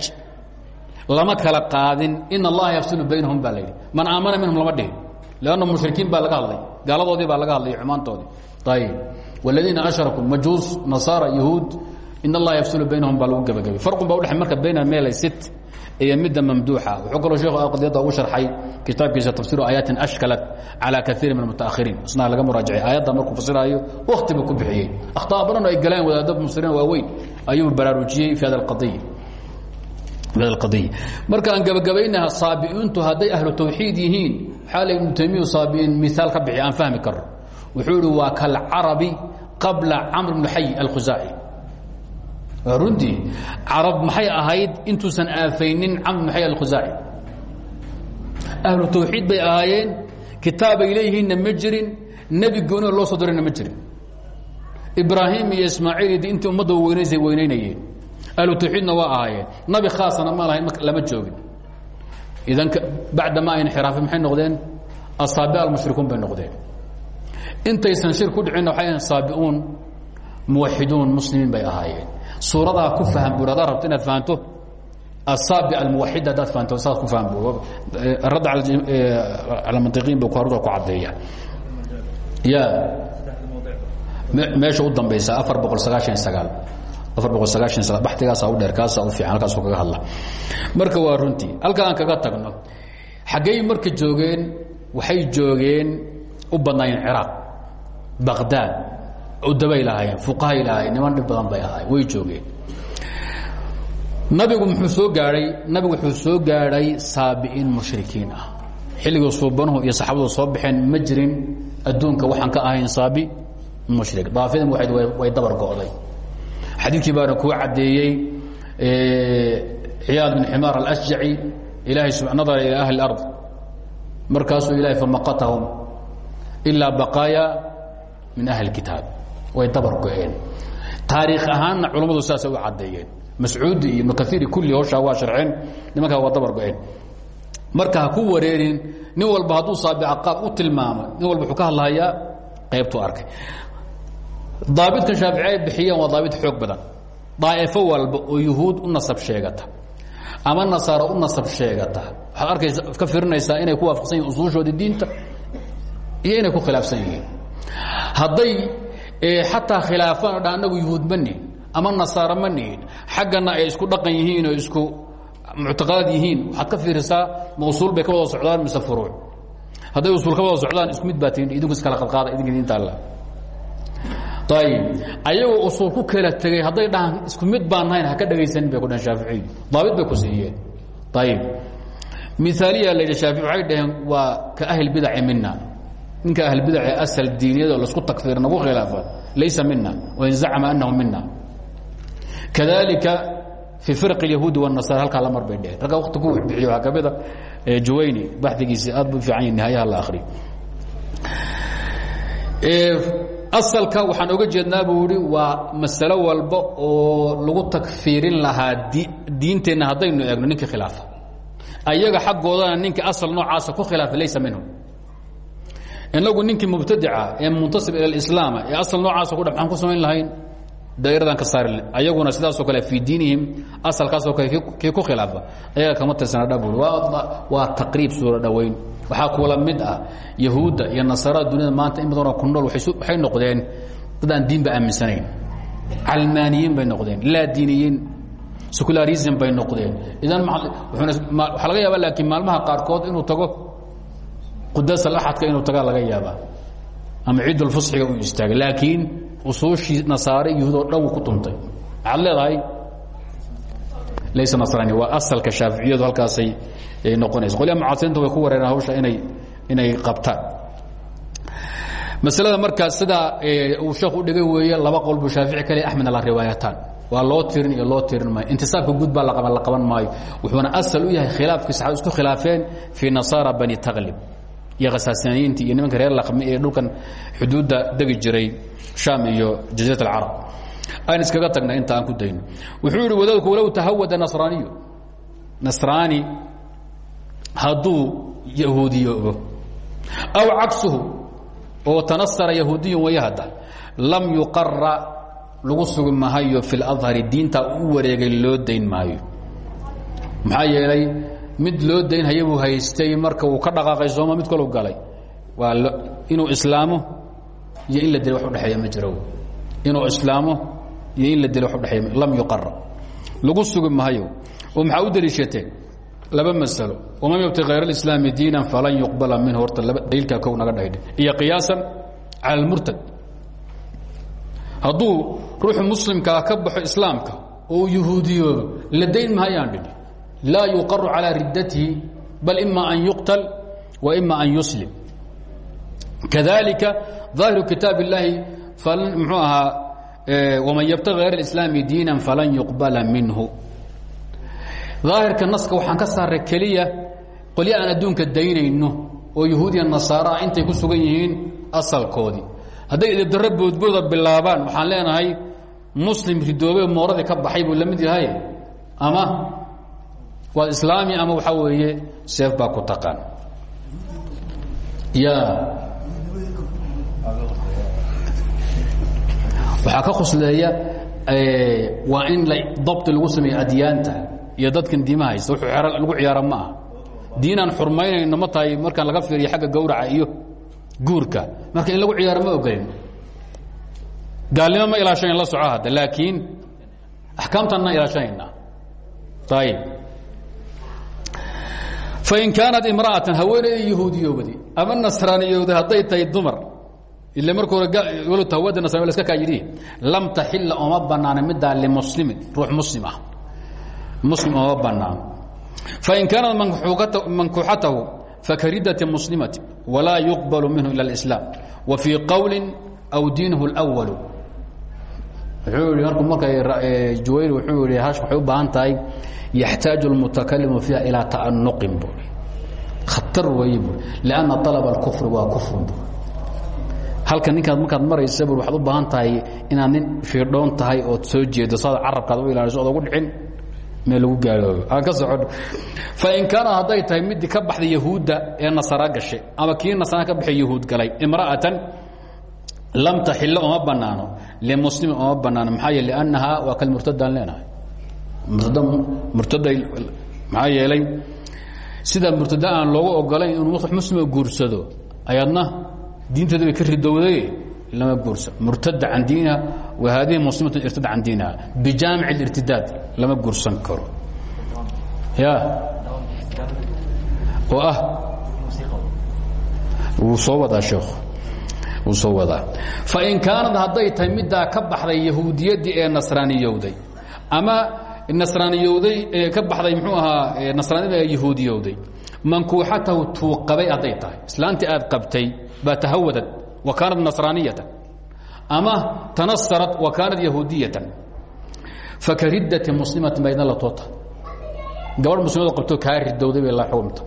S1: lama kala qaadin in allaha yafsilu baynahum baa man aamana minhum lama dhihin. Lanna mushrikiin baa laga hadlay. Gaaladoodii baa laga hadlay xumaantoodii ayb wladiina ashrakuu majuus nasaara yahuud in allaha yafsilu baynahum baa lagu gebagabay farqun ba udhexay marka bayna melaysit iyo midda mamduuxa. Wuxuu kaloo sheekhu qadiyadda ugu sharxay kitaabkiisa tafsiru aayaatin ashkalat calaa kaiiri min almutaakhiriin isnaha laga muraajacay aayadda markuu fasiraayo wakhti ku bixiyey. Akhtaa ay galaan wadaadda mufsiriin waaweyn ayuu baraarujiyey fi hada alqadiya marka aan gabagabaynaha saabi'iintu hadday ahlu tawxiid yihiin waxaa la ibnu taymiya saabi'iin ka bixi aan fahmi karno wuxuu ihi waa kalcarabi qabla camr bnu xay alkhusaaci waa runtii carab maxay ahayd intuusan aafaynin camr bnu xay alkhusaaci ahlu tawxiid bay ahaayeen kitaabay leeyihiinna ma jirin nebi loo soo dirayna ma ibraahim iyo ismaaciil intii ummadda weynaysay weynaynayeen ahlu tawxiidna waa ahaayeen nabi khaasana ma lahayn lama joogin idan bacdama ay inxiraafeen maxay noqdeen asaabi almushrikuun bay noqdeen intaysan shir ku dhicinna waxay ahayn saabiuun muwaxiduun muslimiin bay ahaayeen suuradaa ku faham buur haddaad rabto inaad fahanto asaabi almuwaxid haddaad fahanto saas ku faham buur radd cala mantiqiin buu haruda ku caddeeya ya meesha u dambaysa afar boqol sagaashan iyo sagaal marka waa runtii halka aan kaga tagno xaggey marka joogeen waxay joogeen u badnaayeen ciraaq. Baqdaad udabay lahaayeen fuqahay lahaayeen niman dhib badan bay ahaayeen way joogeen. Nabigu muxuu soo gaadhay nabigu wuxuu soo gaadhay saabi'iin mushrikiin ah. Xilligii suubanuhu iyo saxaabadu soo baxeen ma jirin adduunka waxaan ka ahayn saabi mushrik. Waad way dabar go'day xadiidkii baana kuu caddeeyey ciyaad bin ximaar alasjaci ilahay nadara ilى ahli اlard markaasuu ilahay famaqatahum ilaa baqaaya min ahli kitaab way dabar go-een. Taariikh ahaanna culammadu saasay u caddeeyeen. Mascuudi iyo ibnu kaiiri kulli hawshaa waa sharceen nimankaa waa dabar go-een. Marka ha ku wareerin nin walba hadduu saabica qaab u tilmaamo nin walba wuxuu ka hadlahayaa qaybtu arkay daabidkan shaafici ay bixiyeen waa daabid xoog badan. Daa'ifo walba oo yuhuud u nasab sheegata ama nasaaro u nasab sheegata waxaad arkaysa ka firinaysaa inay ku waafaqsan yihiin usuushoodii diinta iyo inay ku khilaafsan yihiin. Hadday xataa khilaafaan dha anagu yuhuud ma nihin ama nasaaro ma nihin xaggana ay isku dhaqan yihiin oo isku muctaqadaad yihiin waxaad ka fiirisaa ma usuul bay ka wada socdaan mise furuuc. Hadday usuul ka wada socdaan isku mid baa tihin idinku iskala qadqaada idinka diinta alla ayib ayagoo usuul ku kala tegey hadday dhahaan isku mid baan nahayn haka dhegaysanin bay ku dhaheen shaaficiyu daabid bay ku siiyeen ayib miaaliya la yidhi shaafici waxay dhaheen waa ka ahlbidaci mina ninka ahlbidaci asal diiniyado laisku takfiir nagu khilaafa laysa mina wain zacama anahu mina kadalika fii firq اyahuudi والnasara halkaa la mar bay dheheen ragga wakti ku bixiy waxaa ka mida juwayni baxdigiisi aad bu fiican yahi nihayaha la akriyo asalka waxaan oga jeednaa buu ihi waa masalo walba oo lagu takfiirin lahaa diinteenna haddaynu eegno ninkii khilaafa. Ayaga xaggoodana ninkii asal noocaasa ku khilaafa laysa minhum. Inagu ninkii mubtadica ee muntasib ila islaama ee asal noocaasa ku dha maxaan ku samayn lahayn daa'iradan ka saari ayaguna sidaasoo kale fii diinihim asalkaasoo kale kii ku khilaafa ayaga kama tirsana dha buui waa taqriib suuro dhowayn waxaa kuula mid ah yahuudda iyo nasaarada duniyada maanta in badanoo ku nool waxay noqdeen dad aan diinba aaminsanayn. Calmaaniyiin bay noqdeen laa diiniyiin secularism bay noqdeen. Idan waxaa laga yaaba laakiin maalmaha qaarkood inuu tago qudaas alaxadka inuu tagaa laga yaabaa. Ama ciidulfusxiga uu istaagay. Laakiin usuushii nasaare yahuud oo dhan ku tuntay. Maxaad leedahay? Laysa nasraani waa asalka shaaficiyadu halkaasay noqonaysa qolyaha mucaasiriinta way ku wareereen hawsha inay inay qabtaan. Masalada markaa sidaa uu sheekh u dhigay weeye laba qowl buu shaafici kale axmedna la riwaayataan. Waa loo tirin iyo loo tirin maayo. Intisaabka guud baa la qaban maayo. Wuxuuna asal u yahay khilaafkii saxaabadu isku khilaafeen fii nasaara bani taklib iyo khasaasiniyiintii iyo nimanka reer laqmi ee dhulkan xuduudda degi jiray shaam iyo jaziirat alcarab aan iskaga tagna inta aan ku dayno wuxuu yidhi wadaadku walow tahawada nasraaniyu. Nasraani hadduu yahuudiyoobo aw cagsuhu oo tanasara yahuudiyun hadda lam yuqara lagu sugi mahayo fi اladhari diinta u wareegay loo dayn maayo. Maxaa yeelay mid loo daynhaya buu haystay marka uu ka dhaqaaqay sooma mid kalo galay. Waa inuu islaamo iyo in la dilo wax udhexeeya ma jiro. Inuu islaamo iyo in la dilo wax udhexeeya lam yuqara lagu sugi mahayo oo maxaa u deliishateen laba masalo. Waman yabti hayr اlislaami diinan falan yuqbala minhu horta daliilkaa kow naga dhaydhe iyo qiyaasan cala اlmurtad hadduu ruuxu muslimkaa ka baxo islaamka oo yuhuudiyoobo la dayn mahayaan dhidhi laa yuqaru calىa riddatihi bal ima an yuqtal wa ima an yuslim kadalika ظaahiru kitaab اllaahi mxuu ahaa waman yabtagi hayr اislaami diinan falan yuqbala minhu daahirka naska waxaan ka saaray keliya qolya aan adduunka daynayno oo yahuudiya nasaara ah intay ku sugan yihiin asalkoodii hadday idibdarro boodbooda bilaabaan waxaan leenahay muslim ridoobe mooradii ka baxay buu la mid yahay ama waad islaami ama waxaa weeye seef baa ku taqaan. Ya. Waxaa ka khusleeya waa in dabti lagu sameeyo adyaanta iyo dadkan diimaha haysta. Wuxuu lagu ciyaara ma aha diinaan xurmaynayno ma tahay markaan laga fiiriyo xagga gawraca iyo guurka. Marka in lagu ciyaaro ma ogolin gaalnimo ma ilaashanayn la soco hadda laakiin axkaamtanna ilaashanayna ayib fain kaanat imra'atan haweeneyda yahuudiyoobadi ama nasraaniyooda hadday tahay dumar ila marka hore walow tahawada nasrani la iska kaa yidhi lam taxila oma banaana middaa limuslimin ruux muslim ah muslim oma banaan fain kaanat mankuuxatahu fakaridati muslimati walaa yuqbal minhu ila اlislaam wa fii qowli aw diinhu اlأwalu wuxuu ihi marku marka juwayr wuxuu yihi hash waxay u baahan tahay yaxtaaj اlmutakalimu fiiha ilaa ta'anuqin buui khatar wey bu lanna alab اlkufri waa kufrun bu halka ninkaad markaad maraysa bu waxaad u baahan tahay inaad nin fiidhoon tahay ood soo jeedo saad carabkaad u ilaaliso od ugu dhicin meel lagu gaaloobo aan ka socon fain kaana hadday tahay mid ka baxda yahuudda ee nasara gashay ama kii nasara ka baxay yahuud galay imra'atan lam taxilla uma bannaano limuslimi uma bannaano maxaa yeele lannahaa waa kalmurtadaan leenahay maxaa yeelay sida murtada aan loogu ogolayn inuu muslima guursado ayaadna diinteeda bay ka ridowday lama guursa murtada can diiniha wa haadihi muslimat irtada can diiniha bijaamic اlirtidaad lama guursan karo. Ya. Oo ah. Wuu soo wadaa sheekhu. Soo wadaa. Fain kaanad hadday tahay middaa ka baxday yahuudiyaddii ee nasraaniyowday ama nasraaniyowday ee ka baxday mxuu ahaa nasraanida ee yahuudiyowday. Mankuuxatahu tuu qabay hadday tahay. Islaantii aad qabtay baa tahawadad wa kaanat nasraaniyatan. Ama tanasarat wa kaanat yahuudiyatan. Fakariddati muslimatin baydna la toota gabadh muslimado qabto kaa ridowday bay la xukumta.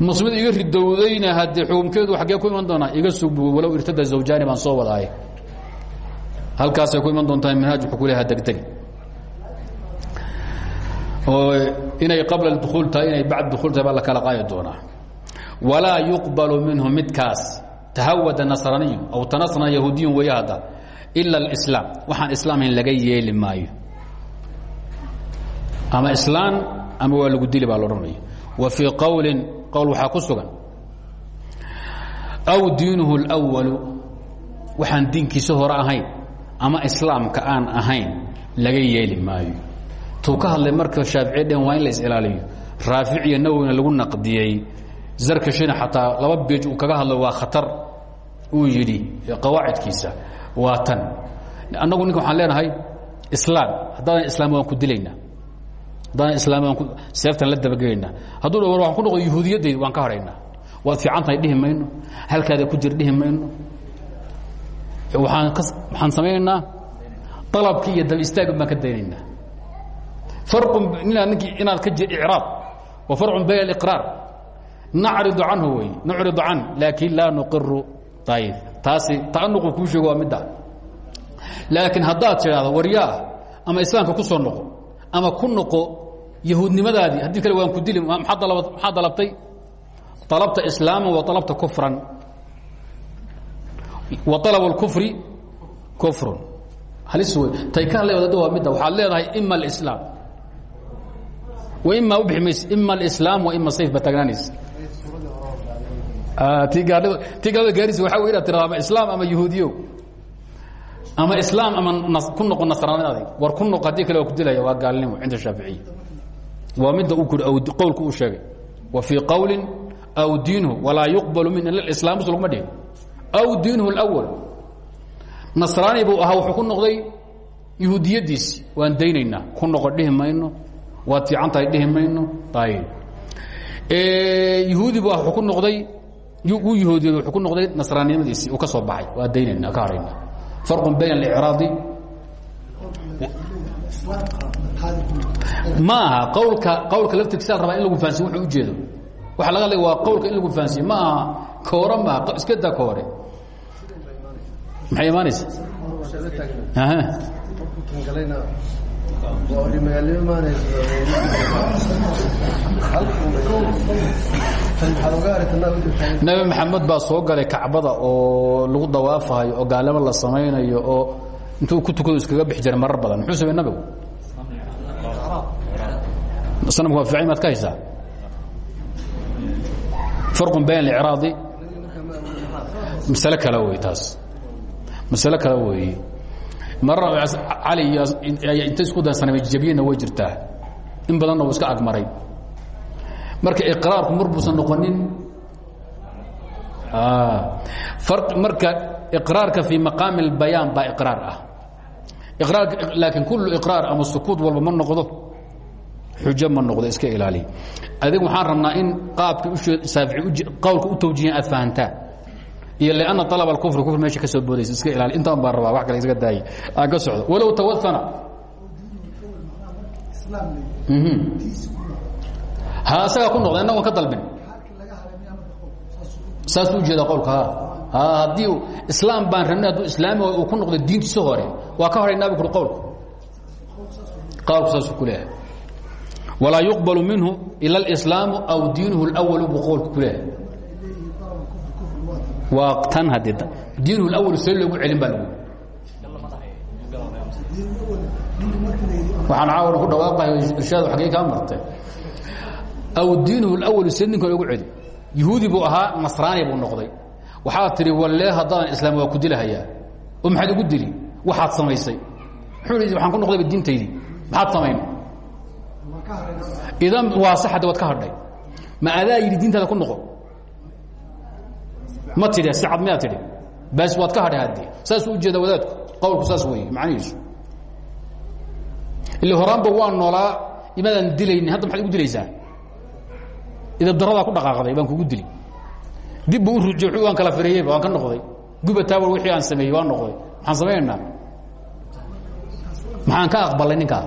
S1: Muslimada iga ridowdayna haddee xukumkeedu xaggee ku iman doonaa iga sugbu walow irtada zawjaani baan soo wadaaye halkaasay ku iman doontaa minhaaj wuxuu ku leeyaha degdegi oo inay qabla dukuul tahay inay bacd dukuul tahay baa la kala qaadi doonaa walaa yuqbalu minhu midkaas tahawada nasraniyu aw tanasna yahuudiyun weeye hadda ila اlislaam waxaan islaamhayn laga yeeli maayo ama islaan ama waa lagu dili baa la odhanaya wa fii qowlin qowl waxaa ku sugan aw diinuhu اlأwalu waxaan diinkiisa hore ahayn ama islaamka aan ahayn laga yeeli maayo tuu ka hadlay marka shaaficiya dheen waa in la is-ilaaliyo raafic iyo nawowina lagu naqdiyey. Zarkashina xataa laba beej uu kaga hadlo waa khatar. Uu yidhi qawaacidkiisa waa tan. Annagu ninka waxaan leenahay islaam haddaadan islaam waan ku dilaynaa. Haddaadan islaam waan seeftan la dabagelaynaa hadduu dha waan ku noqo yahuudiyaddayda waan ka hadhaynaa waad fiican tahay dhihi mayno. Halkaada ku jir dhihi mayno. Waaan ka waxaan samaynaynaa dalabkii iyo dab istaagin baan ka daynaynaa farqun inaad ninkii inaad ka jir icraab wa farcun bayna aliqraar nacridu canhu wey nucridu can laakin laa nuqiru ayib taasi ta'anuqu kuu sheego waa midda. Laakiin haddaad tidhaahdo waryaa ama islaamka ku soo noqo ama ku noqo yahuudnimadaadii haddii kale waan ku dili maxaa dalabtay? Alabta islaama wa alabta kufran. Wa alab اlkufri kufrun. Halis wey tay ka hadlay waddada waa midda. Waxaad leedahay ima alislaam wa imaa u bixi mayse ima alislaam wa ima sayf ba taagnaanaysa ti gaalada gaarisa waxa wey inaad tirada ama islaam ama yahuudiyo ama islaam ama ku noqo nasraanadaadi war ku noqo haddii kale waa ku dilaya waa gaalnimo cinda shaaficiya waa midda qowlku uu sheegay. Wa fii qowlin aw diinhu walaa yuqbalu min ila islaam mus laguma dhihin. Aw diinhu اlأwal nasraani buu ahaa wuxuu ku noqday yahuudiyadiisi waan daynaynaa ku noqo dhihi mayno waad fiican tahay dhihi mayno? Ah wuxuu ku noqday wuu yahuudiyad wuxuu ku noqday nasraannimadiisii uu ka soo baxay. Waa daynayna ka hadhayna farqun bayna اlicraadi ma aha qawlka qawlka laftirkiisa la rabaa in lagu fahansiyo wuxuu ujeedo waxa laga hadlaya waa qawlka in lagu fahansiye ma aha koore maaha iska daa koore. Maxay imaanaysa nabi maxamed baa soo galay kacbada oo lagu dawaafahayo oo gaalimo la samaynayo oo intuu ku tukado iskaga bixi jiray marar badan. Muxuu samey nabigu? Sanamka waa fiican maad ka haysaa? Farqun bayn alicraadi masale kale wey taas. Masale kale weeye marar cali inta isku dan sanamay jabiyena way jirtaa. In badanna uu iska agmaray marka iqraarku mar buusan noqonin. Marka iqraarka fii maqaami اlbayaan baa iqraar ah. Raarka laakiin kullu iqraar ama sukuud walba ma noqdo. Xujo ma noqdo iska ilaaliya adig waxaan rabnaa in qaabka shaafici qawlka u tawjiihan aad iyo lanna alab alkufri kufr meesha ka soo boodaysa iska ilaali intaan baan rabaa wax kale isaga daaya aan ka socdo walow tawaana ha asagaa ku noqda innagoon ka dalbin saasuu ujeeda qowlka ha haddii islaam baan rabnay hadduu islaami uu ku noqdo diintiisa hore waa ka horaynaa bu kuri qowlku qowlku saasuu ku leeyahay walaa yuqbalu minhu ila اlslaamu aw diinuhu اlأwalu buu qowlku ku leeyahay waa tan haddii diinuhu اlأwal see loogu celin baa lagu waxaan caawana ku dhawaaqahay irshaad xaggee kaa martay aw diinuhu اlأwalu see ninka loogu celi yahuudi buu ahaa nasraani buu noqday waxaad tidhi walle haddaadan islaam waa ku dilahayaa oo maxaad igu dili waxaad samaysay muxuu i waxaan ku noqdayba diintaydii maxaad samayn idan waa sax hadda waad ka hadhay ma adaa yidhi diintaada ku noqo Ma tidhi si cad miyaa tidhi? Bas waad ka hadhay haddii. Saasuu ujeeda wadaadku qowlku saas weeye macnihiisu. Ili horaanba waan noolaa imadaan dilaynin hadda maxaad igu dilaysaa? Idabdaradaa ku dhaqaaqday baan kugu dili. Dib buu u rujo waan kala fireeyeyba waan ka noqday. Gubataawar wixii aan sameeyey waan noqday. Maxaan samaynaynaa maxaan ka aqbalay ninkaa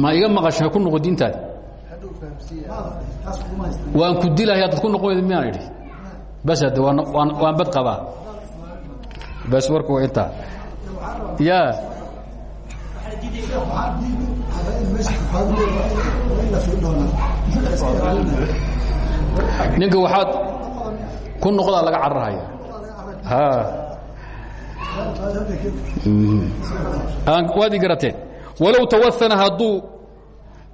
S1: ma iga maqashay ku noqo diintaadi waan ku dilaya dad ku noqon miyaan idhi? Bas hadde waan bad qabaa. Bas warku waa intaa. Ya. Ninka waxaad ku noqdaa laga cararhaya. Waad i garateen. Walow tawaana hadduu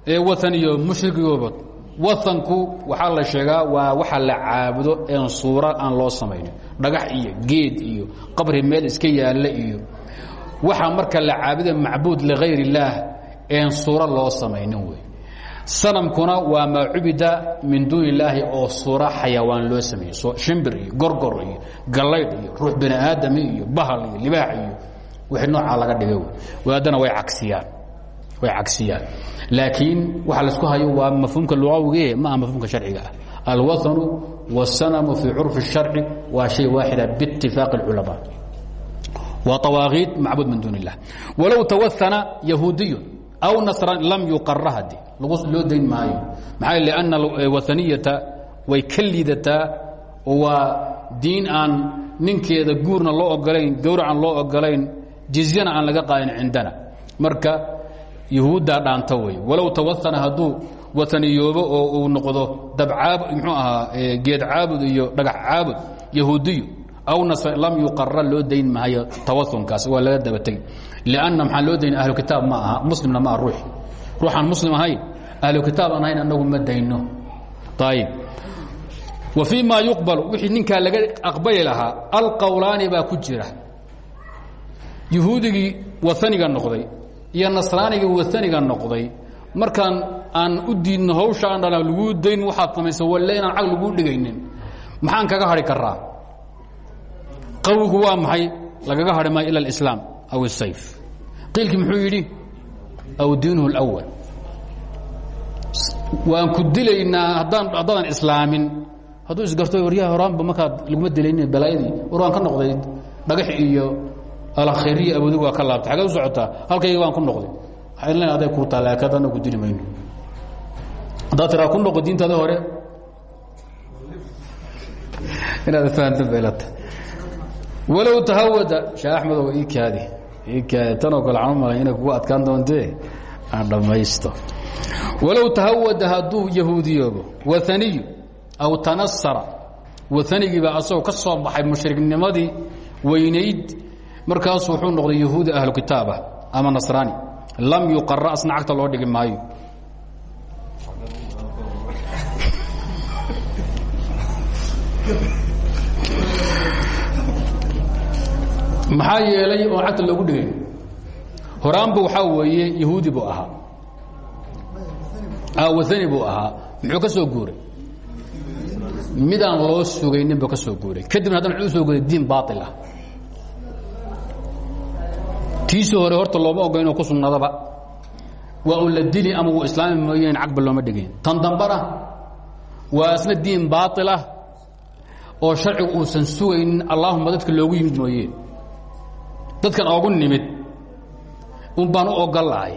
S1: waaniyo mushrigiyooba waanku waxaa la sheegaa waa waxa la caabudo een suura aan loo samaynin. Dhagax iyo geed iyo qabri meel iska yaalla iyo waxa marka la caabuda macbuud ligayr اllaah een suuro loo samaynin wey sanamkuna waa maa cubida min duuni illaahi oo suura xayawaan loo sameeyey. Shimbir iyo gorgor iyo gallaydh iyo ruux bani aadami iyo bahal iyo libaax iyo wixii noocaa laga dhigay wadaadana way cagsiyaan way cagsiyaan laakiin waxa la isku hayo waa mafhuumka luqawigae maaha mafhuumka sharciga ah. Alwaanu wasanamu fii curfi sharci waa shay waaxida biitifaaqi اlculamaa waa awaaqiid macbuud min duun illah walow tawaana yahuudiyun aw nasran lam yuqara hadi loo dayn maayo. Maxaa yeel ana e, waaniyata way ka liidataa oo waa diin aan ninkeeda guurna loo ogolayn gawracaan loo ogolayn jizyana aan laga qaadin cindana. Marka yahuuddaa dhaanta wey walow tawaana hadduu wataniyoobo oo uu noqdo dabcaab mxuu ahaa geed caabud iyo dhagax caabud yahuudiyu aw nasr lam yuqara loo dayn maayo tawaunkaas waa laga dabategi lanna maxaa loo dayn ahlu kitaab ma aha muslimna ma aha ruux. Ruuxaan muslim ahayn ahlu kitaab aan ahayn annagu ma dayno. Ayib wa fii ma yuqbal wixii ninkaa laga aqbali lahaa alqowlaani baa ku jira. Yuhuudigii waaniga noqday iyo nasraanigii waaniga noqday. Markaan aan u diidno hawsha aan dhala laguu dayn waxaad samaysa walle inaan cag laguu dhigaynin. Maxaan kaga hadhi karaa qawigu waa maxay? Lagaga hadhi maayo ila alislaam aw asayf qiilkii muxuu yidhi? Aw diinuhu اlأwal waan ku dilaynaa haddaan haddaadan islaamin. Hadduu isgarto waryaha horaanba markaad laguma dilayni balaayadii. War waan ka noqday dhagax iyo alkhayriya awodig waa ka laabtay. Xagee u socotaa halkayga waan ku noqday. Len aday kuu taala kadana ku dili mayno. Haddaad tiraa ku noqo diintaada hore. Inaad fahanto beelata walow tahawada sheekh axmedow ii kaadi. Ii kaadi. Tanoo kale u malay inay kugu adkaan doontee aan dhammaysto. Walow tahawada hadduu yahuudiyoobo waaniyu aw tanasara waanigiiba asagoo ka soo baxay mushriknimadii weynayd markaasu wuxuu noqday yahuudi ahlu kitaaba ama nasraani. Lam yuqara asna cagta loo dhigi maayo. Maxaa yeelay oon cagta loogu dhigayn horaanba waxaa weeye yahuudi buu ahaa. Waani buu ahaa. Muxuu ka soo guuray? Midaan loo sugaynin buu ka soo guuray. Kadibna haddana wuxuu u soo guuray diin baail ah tiisii hore horta looma ogo inuu ku sugnaadaba waa un la dili ama wuu islaami mooyeen cagba looma dhigayn tan dambana waa isna diin baail ah oo sharcigu uusan sugaynin allaahuma dadka loogu yimid mooye. Dadkan oogu nimid. Un baan u ogolahay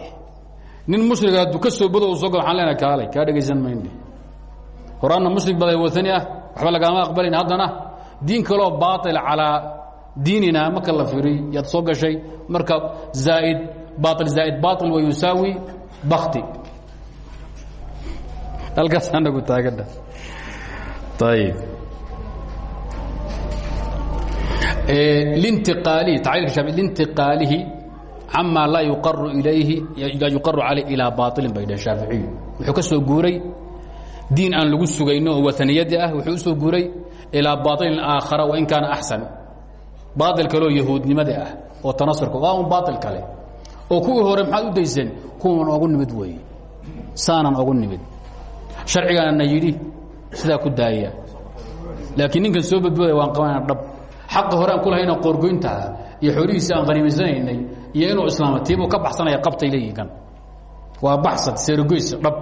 S1: nin mushriga hadduu ka soo bodo soo galo waxaan leenahay kaalay kaa dhegaysan mayne. Horaanna mushrig baday watani ah waxba lagaama aqbalin haddana. Diin kaloo baail calaa diinina marka la firiy yaad soo gashay marka zaaid baail zaaid baail wa yusaawi bakti halkaas anagu taagana ayib lintiqaalihi tacliilka shaafi lintiqaalihi cama laa yuqaru ilayhi laa yuqaru calayh ilaa baailin bay dhaheen wuxuu ka guuray diin aan lagu sugayno oo ah wuxuu soo guuray ilaa baailin aakhara wain kaana axsan baail kaleoo yahuudnimadii ah oo tanasurka waa un baail kale. Oo kuwii hore maxaad u dayseen kuwan ogu nimid weeye. Saanan ogu nimid. Sharcigaana na yidhi sidaa ku daaya. Laakiin ninkan soo badboodaya waan qabanayna dhab. Xaqa hore aan ku lahayna qoorgoyntaha iyo xoolihiisi aan haniimaysanaynay iyo inuu islaama tiibuu ka baxsanaya qabtay leeyihiin kan. Waa baxsad seerogoys dhab.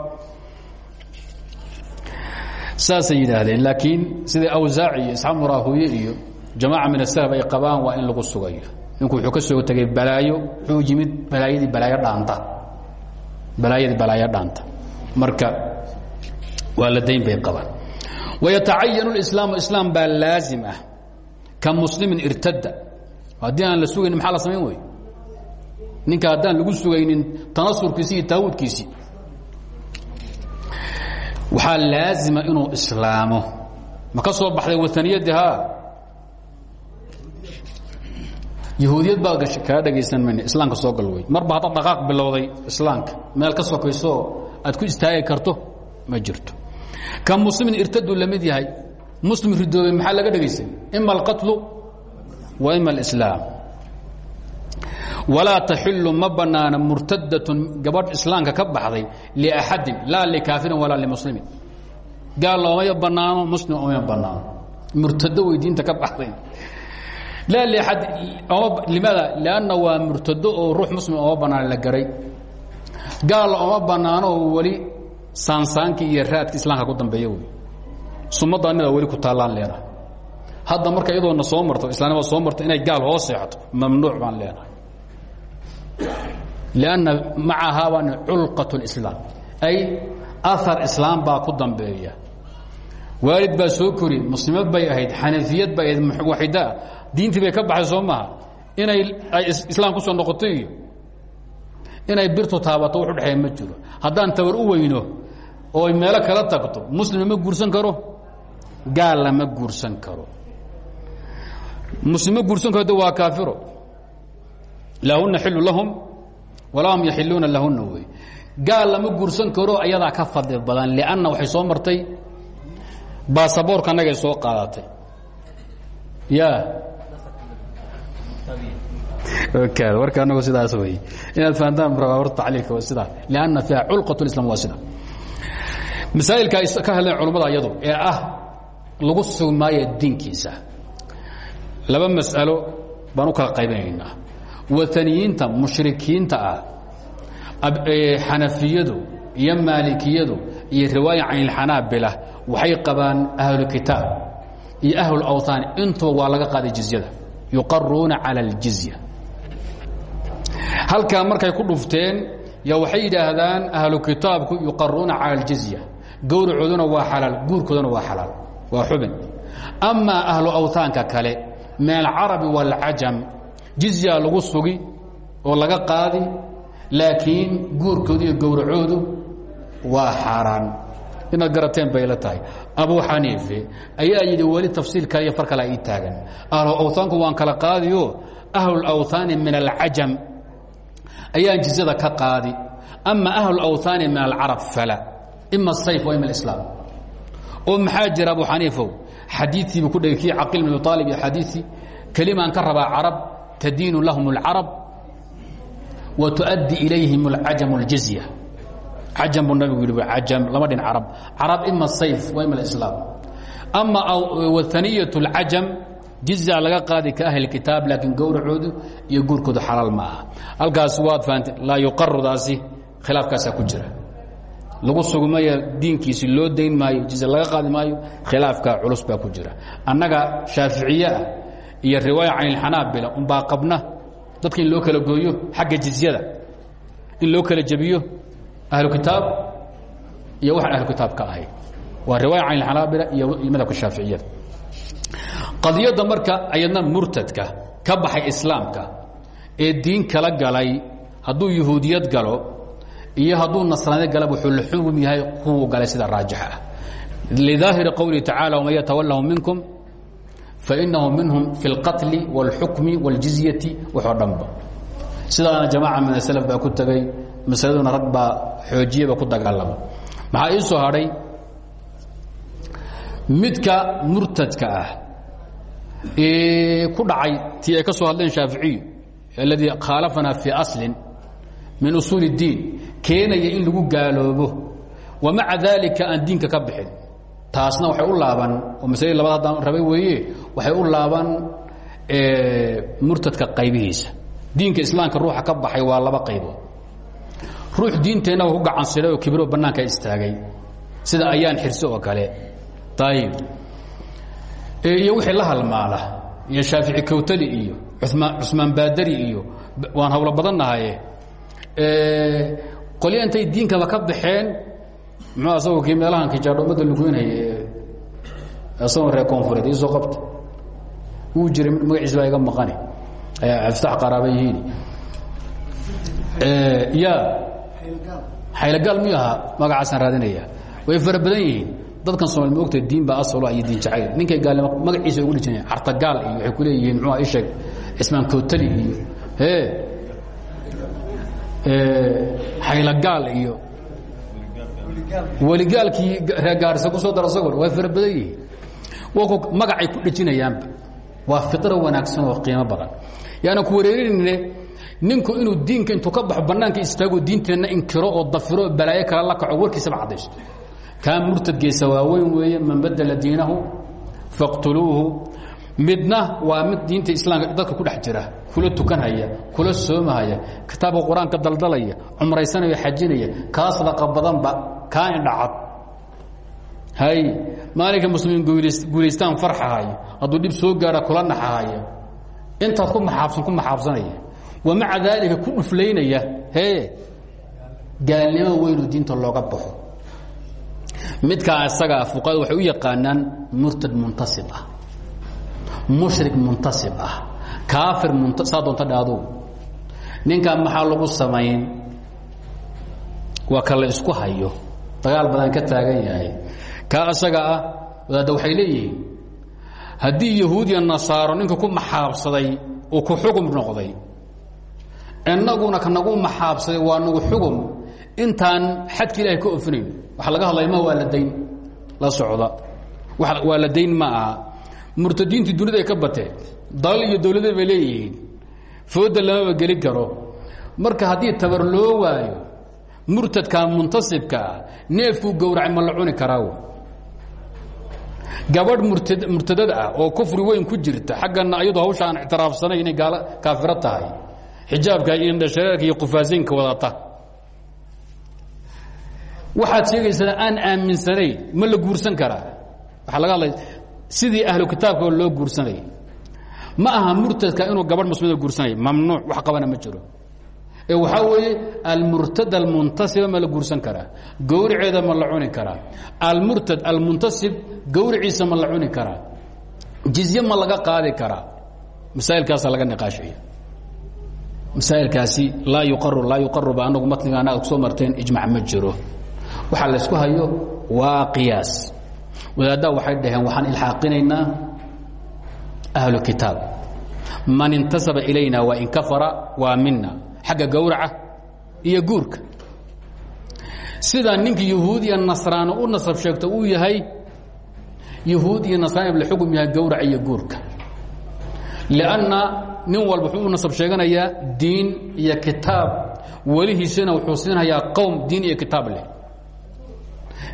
S1: Saasay yidhaahdeen laakiin sida awsaaci iyo isxaaq muraahuye iyo jamaaca min asalaf ay qabaan waa in lagu sugayo ninku wuxuu ka soo tegay balaayo wuxuu yimid balaayadii balaayo dhaanta balaayada balaayo dhaanta marka waa la dayn bay qabaan wayatacayanu اlislaamu islaam baa laazim ah ka muslimin irtada haddii aan la sugayn maxaa la samayn ninka haddaan lagu sugaynin tanasurkiisi iyo taawudkiisii waxaa laazima inuu islaamo ma ka soo baxday wataniyadii ha yahuudiyad baa kaa dhegaysan mayna islaamka soo gal marba hadda dhaqaaq bilowday islaamka meel ka sokaysooo aad ku istaagi karto ma jirto. Ka muslimin irtaduu la yahay muslim ridoobay maxaa laga dhegaysan ima alqatlu wa ima alislaam. Walaa taxilu ma banaana murtadatun islaamka ka baxday liaxadin laa likaafirin walaa limuslimin. Gaal oomaya banaano muslim oomaya banaano. Murtado wey diinta ka baxday limaada lanna waa murtado oo ruux muslim oma banaan la garay gaalla oma banaano oo weli saansaankii iyo raadki islaamka ku dambeeya wey sumadanidaa weli ku taallaan leenahay hadda marka iyadoona soo marto islaanimada soo marto inay gaal hoo seexato mamnuuc baan leenahay lanna macahaa baan culqat اlislaam ay ahar islaam baa ku dambeeya waalid baa soo kori muslimad bay ahayd xanafiyad bay ahayd waxidaa diintii bay ka baxay soo maha. Inay ay islaam ku soo noqoto iyo inay birtu taabato wux udhexeeya ma jiro. Haddaan tabar u weyno oo ay meelo kala tagto muslim ma guursan karo? Gaal lama guursan karo. Muslim ma guursan karo waa kaafiro. Lahuna xilu lahum walaa hum yaxiluuna lahuna wey. Gaal lama guursan karo ayadaa ka fadli badan lanna waxay soo martay. Baasaboorka annagay soo qaadatay. Ya warka anagu sidaas wey inaad fahantaan rabaa horta tacliilka waa sidaa lanna fiiha culqat islam waa sida. Masaa'ilka ay ka hadleen culummada iyadu ee ah lagu sugi maayo diinkiisa. Laba mas'alo baan u kala qaybinaynaa. Wataniyiinta mushrikiinta ah xanafiyadu iyo maalikiyadu iyo riwaaya can ilxanaabila waxay qabaan ahlukitaab iyo ahlulawthaan intuba waa laga qaaday jizyada yuqaruuna cala اljizya halkaa markay ku dhufteen ya waxay yidhaahdaan ahlu kitaabku yuqaruuna cala اljizya gowracooduna waa xalaal guurkooduna waa xalaal waa xubin amaa ahlu awthaanka kale min alcarabi wاlcajam jizya lagu sugi oo laga qaadi laakiin guurkoodu iyo gowracoodu waa xaaraan inaad garateen bay la tahay. Abu xaniife ayaa yidhi weli tafsiil kale iyo far kalea ii taagan. Ahlu awhaanku waan kala qaadiyo. Ahlulawhaani min alcajam. Ayaan jizada ka qaadi. Ama ahlulawhaani min alcarab fala. Ima asayf wa ima alislaam. Oo maxaa jira abu xaniifow xadiiiibuu ku dhegay kii caqil bin abi aalib iyo xadiiii kelimaan ka rabaa carab tadiinu wa tuaddi ilayhim alcajam اljizya cajam buu nabigu yidhi cajam lama dhin carab. Carab ima sayf wa ima alislaam. Ama wahaniyat اlcajam jizaa laga qaadi ka ahli kitaab laakiin gowracoodu iyo guurkoodu xalaal ma aha halkaas waad fahamtay laa yuqarudaasi khilaafkaasaa ku jira. Lagu sugmaya diinkiisi loo dayn maayo jiza laga qaadi maayo khilaafka culus baa ku jira. Annaga shaaficiye ah iyo riwaaya can ilxanaabila ah, unbaa qabna. Dadka in loo kala gooyo xagga jizyada. In loo kala jebiyo ahlu kitaab iyo waxaan ahlu kitaab ka ahay waa riwaaya can ilxanaabila iyo madhabka shaaficiyada qadiyadda marka ayadna murtadka ka baxay islaamka ee diin kala galay hadduu yahuudiyad galo iyo hadduu nasraaniyad galaba wuxuu la xugum yahay kuwuu galay sida raajixa ah lidaahiri qowlihi tacaala waman yatawallahu minkum fainahu minhum fi اlqatl wاlxukmi wاljizyati waxoo dhanba sidaana jamaaca min aslf baa ku tegay masaladuna rag xoojiyaba ku dagaalama maxaa ii soo midka murtadka ah ee ku dhacay tii ay ka soo hadleen shaaficiyu aladii khaalafana fii aslin min usuul اdiin keenaya in lagu gaaloobo. Wamaca dalika aan diinka ka bixin. Taasna waxay u laaban oo masladi labad haddaan rabay weeye waxay u laaban murtadka qaybihiisa. Diinka islaamka ruuxa ka baxay waa laba qaybood ruux diinteennaba ku gacansiray oo kibiro bannaanka istaagay. Sida ayaan xirse oo kale. Ayib iyo wixii la halmaala iyo shaafici kawtali iyo umaan cusmaan baadari iyo waan hawlo badannahaye qolya intay diinkaba ka baxeen muxuu asagoo kii meelahan kijaadhoomada lugeynaya asagoo reer koonfureed iisoo qabta. Wuu jiray magaciis baa iga maqani. Aftaax qaraaba yihiin. Ya xaylagaal miyuu ahaa magacaasaan raadinaya? Way fara badan yihiin. Dadkan somal ma ogta diin baa asalo iyo diin jacayl. Ninkay gaalnimo magaciisa ugu dhijinaya. Cartagaal iyo waxay ku leeyihiin muxuu isheeg cismaan kootali iyo xaylagaal iyo weligaalkii reer gaarisa ku soo dara sagol way fara badan yihiin. Magacay ku dhejinayaanba waa firo wanaagsan oo qiimo badan. Yaana ku wareerinayne ninku inuu diinka intuu ka baxo bannaanka istaago diinteenna inkiro oo dafiro oo balaayo kale la kaco warkiisaba caddaysto kaa murtadgeesa waaweyn weeye man badala diinahu faqtuluuhu. Midna waa mid diinta islaamka dadka ku dhex jira kula tukanhaya kula soomahaya kitaabka qur'aanka daldalaya cumraysanaya xajinaya kaa sadaqa badanba kaa indhacad hay maalinka muslimiin guulaystaan farxahayo hadduu dhib soo gaara kula naxahaya intaad ku maxaabsan ku maxaabsanaya wa maca daalika ku dhuflaynaya hee gaalnimo weynoo diinta looga baxo. Midkaa isagaa fuqahada waxay u yaqaanaan murtad muntasib ah mushrik muntasib ah kaafir saa doonta dhaado ninkaa maxaa lagu samayn? Waa ka la isku hayo. Dagaal badan ka taagan yahay. Kaa isaga ah wadaadda waxay leeyihiin haddii yahuudiya nasaaro ninka ku maxaabsaday uu ku xugum noqday innaguna kanagu maxaabsaday waa nagu xugum. Intaan xadka ilahay ka ofinayn waxa laga hadlaya ma waa la dayn la socda. Waa la dayn ma aha. Murtadiintii duniday ka bateen dalal iyo dowladeed bay leeyihiin. Fooda lamaba geli karo. Marka haddii tabar loo waayo murtadka muntasibkaa neefkuu gowracay ma la cuni karaa gabadh murtad murtadad ah oo kufri weyn ku jirta xaggana ayadoo hawsha aan inay gaalo kaafiro tahay xijaabka iyo indhashareerka iyo qufaasaynka wadata waxaad sheegaysaa aan aaminsanayn ma la guursan karaa. Waxaa laga hadlaya sidii ahlu kitaabka loo guursanayay ma aha murtadka inuu gabadh muslimada guursanaya mamnuuc wax qabana ma jiro. Ee waxaa weeye almurtad almuntasiba ma la guursan karaa. Gowriceeda ma la cuni karaa. Almurtad almuntasib gowriciisa ma la cuni karaa. Jizye ma laga qaadi karaa. Masaailkaasa laga niqaashaya masaailkaasi laa yuqaru laa yuqaru ba anagu matniga anaga ku soo marteen ijmac ma jiro. Waxaa laysku hayo waa qiyaas. Wadaaddaa waxay dhaheen waxaan ilxaaqinaynaa ahlu kitaab. Man intasaba ilayna wain kafara waa mina xagga gawraca iyo guurka. Sidaa ninka yahuud iyo nasraani u nasab sheegto uu yahay yahuud iyo nasraani la xugum yahay gawraca iyo guurka. Lianna nin walba wuxuu nasab sheeganayaa diin iyo kitaab. Welihiisana wuxuu siinhayaa qowm diin iyo kitaab leh.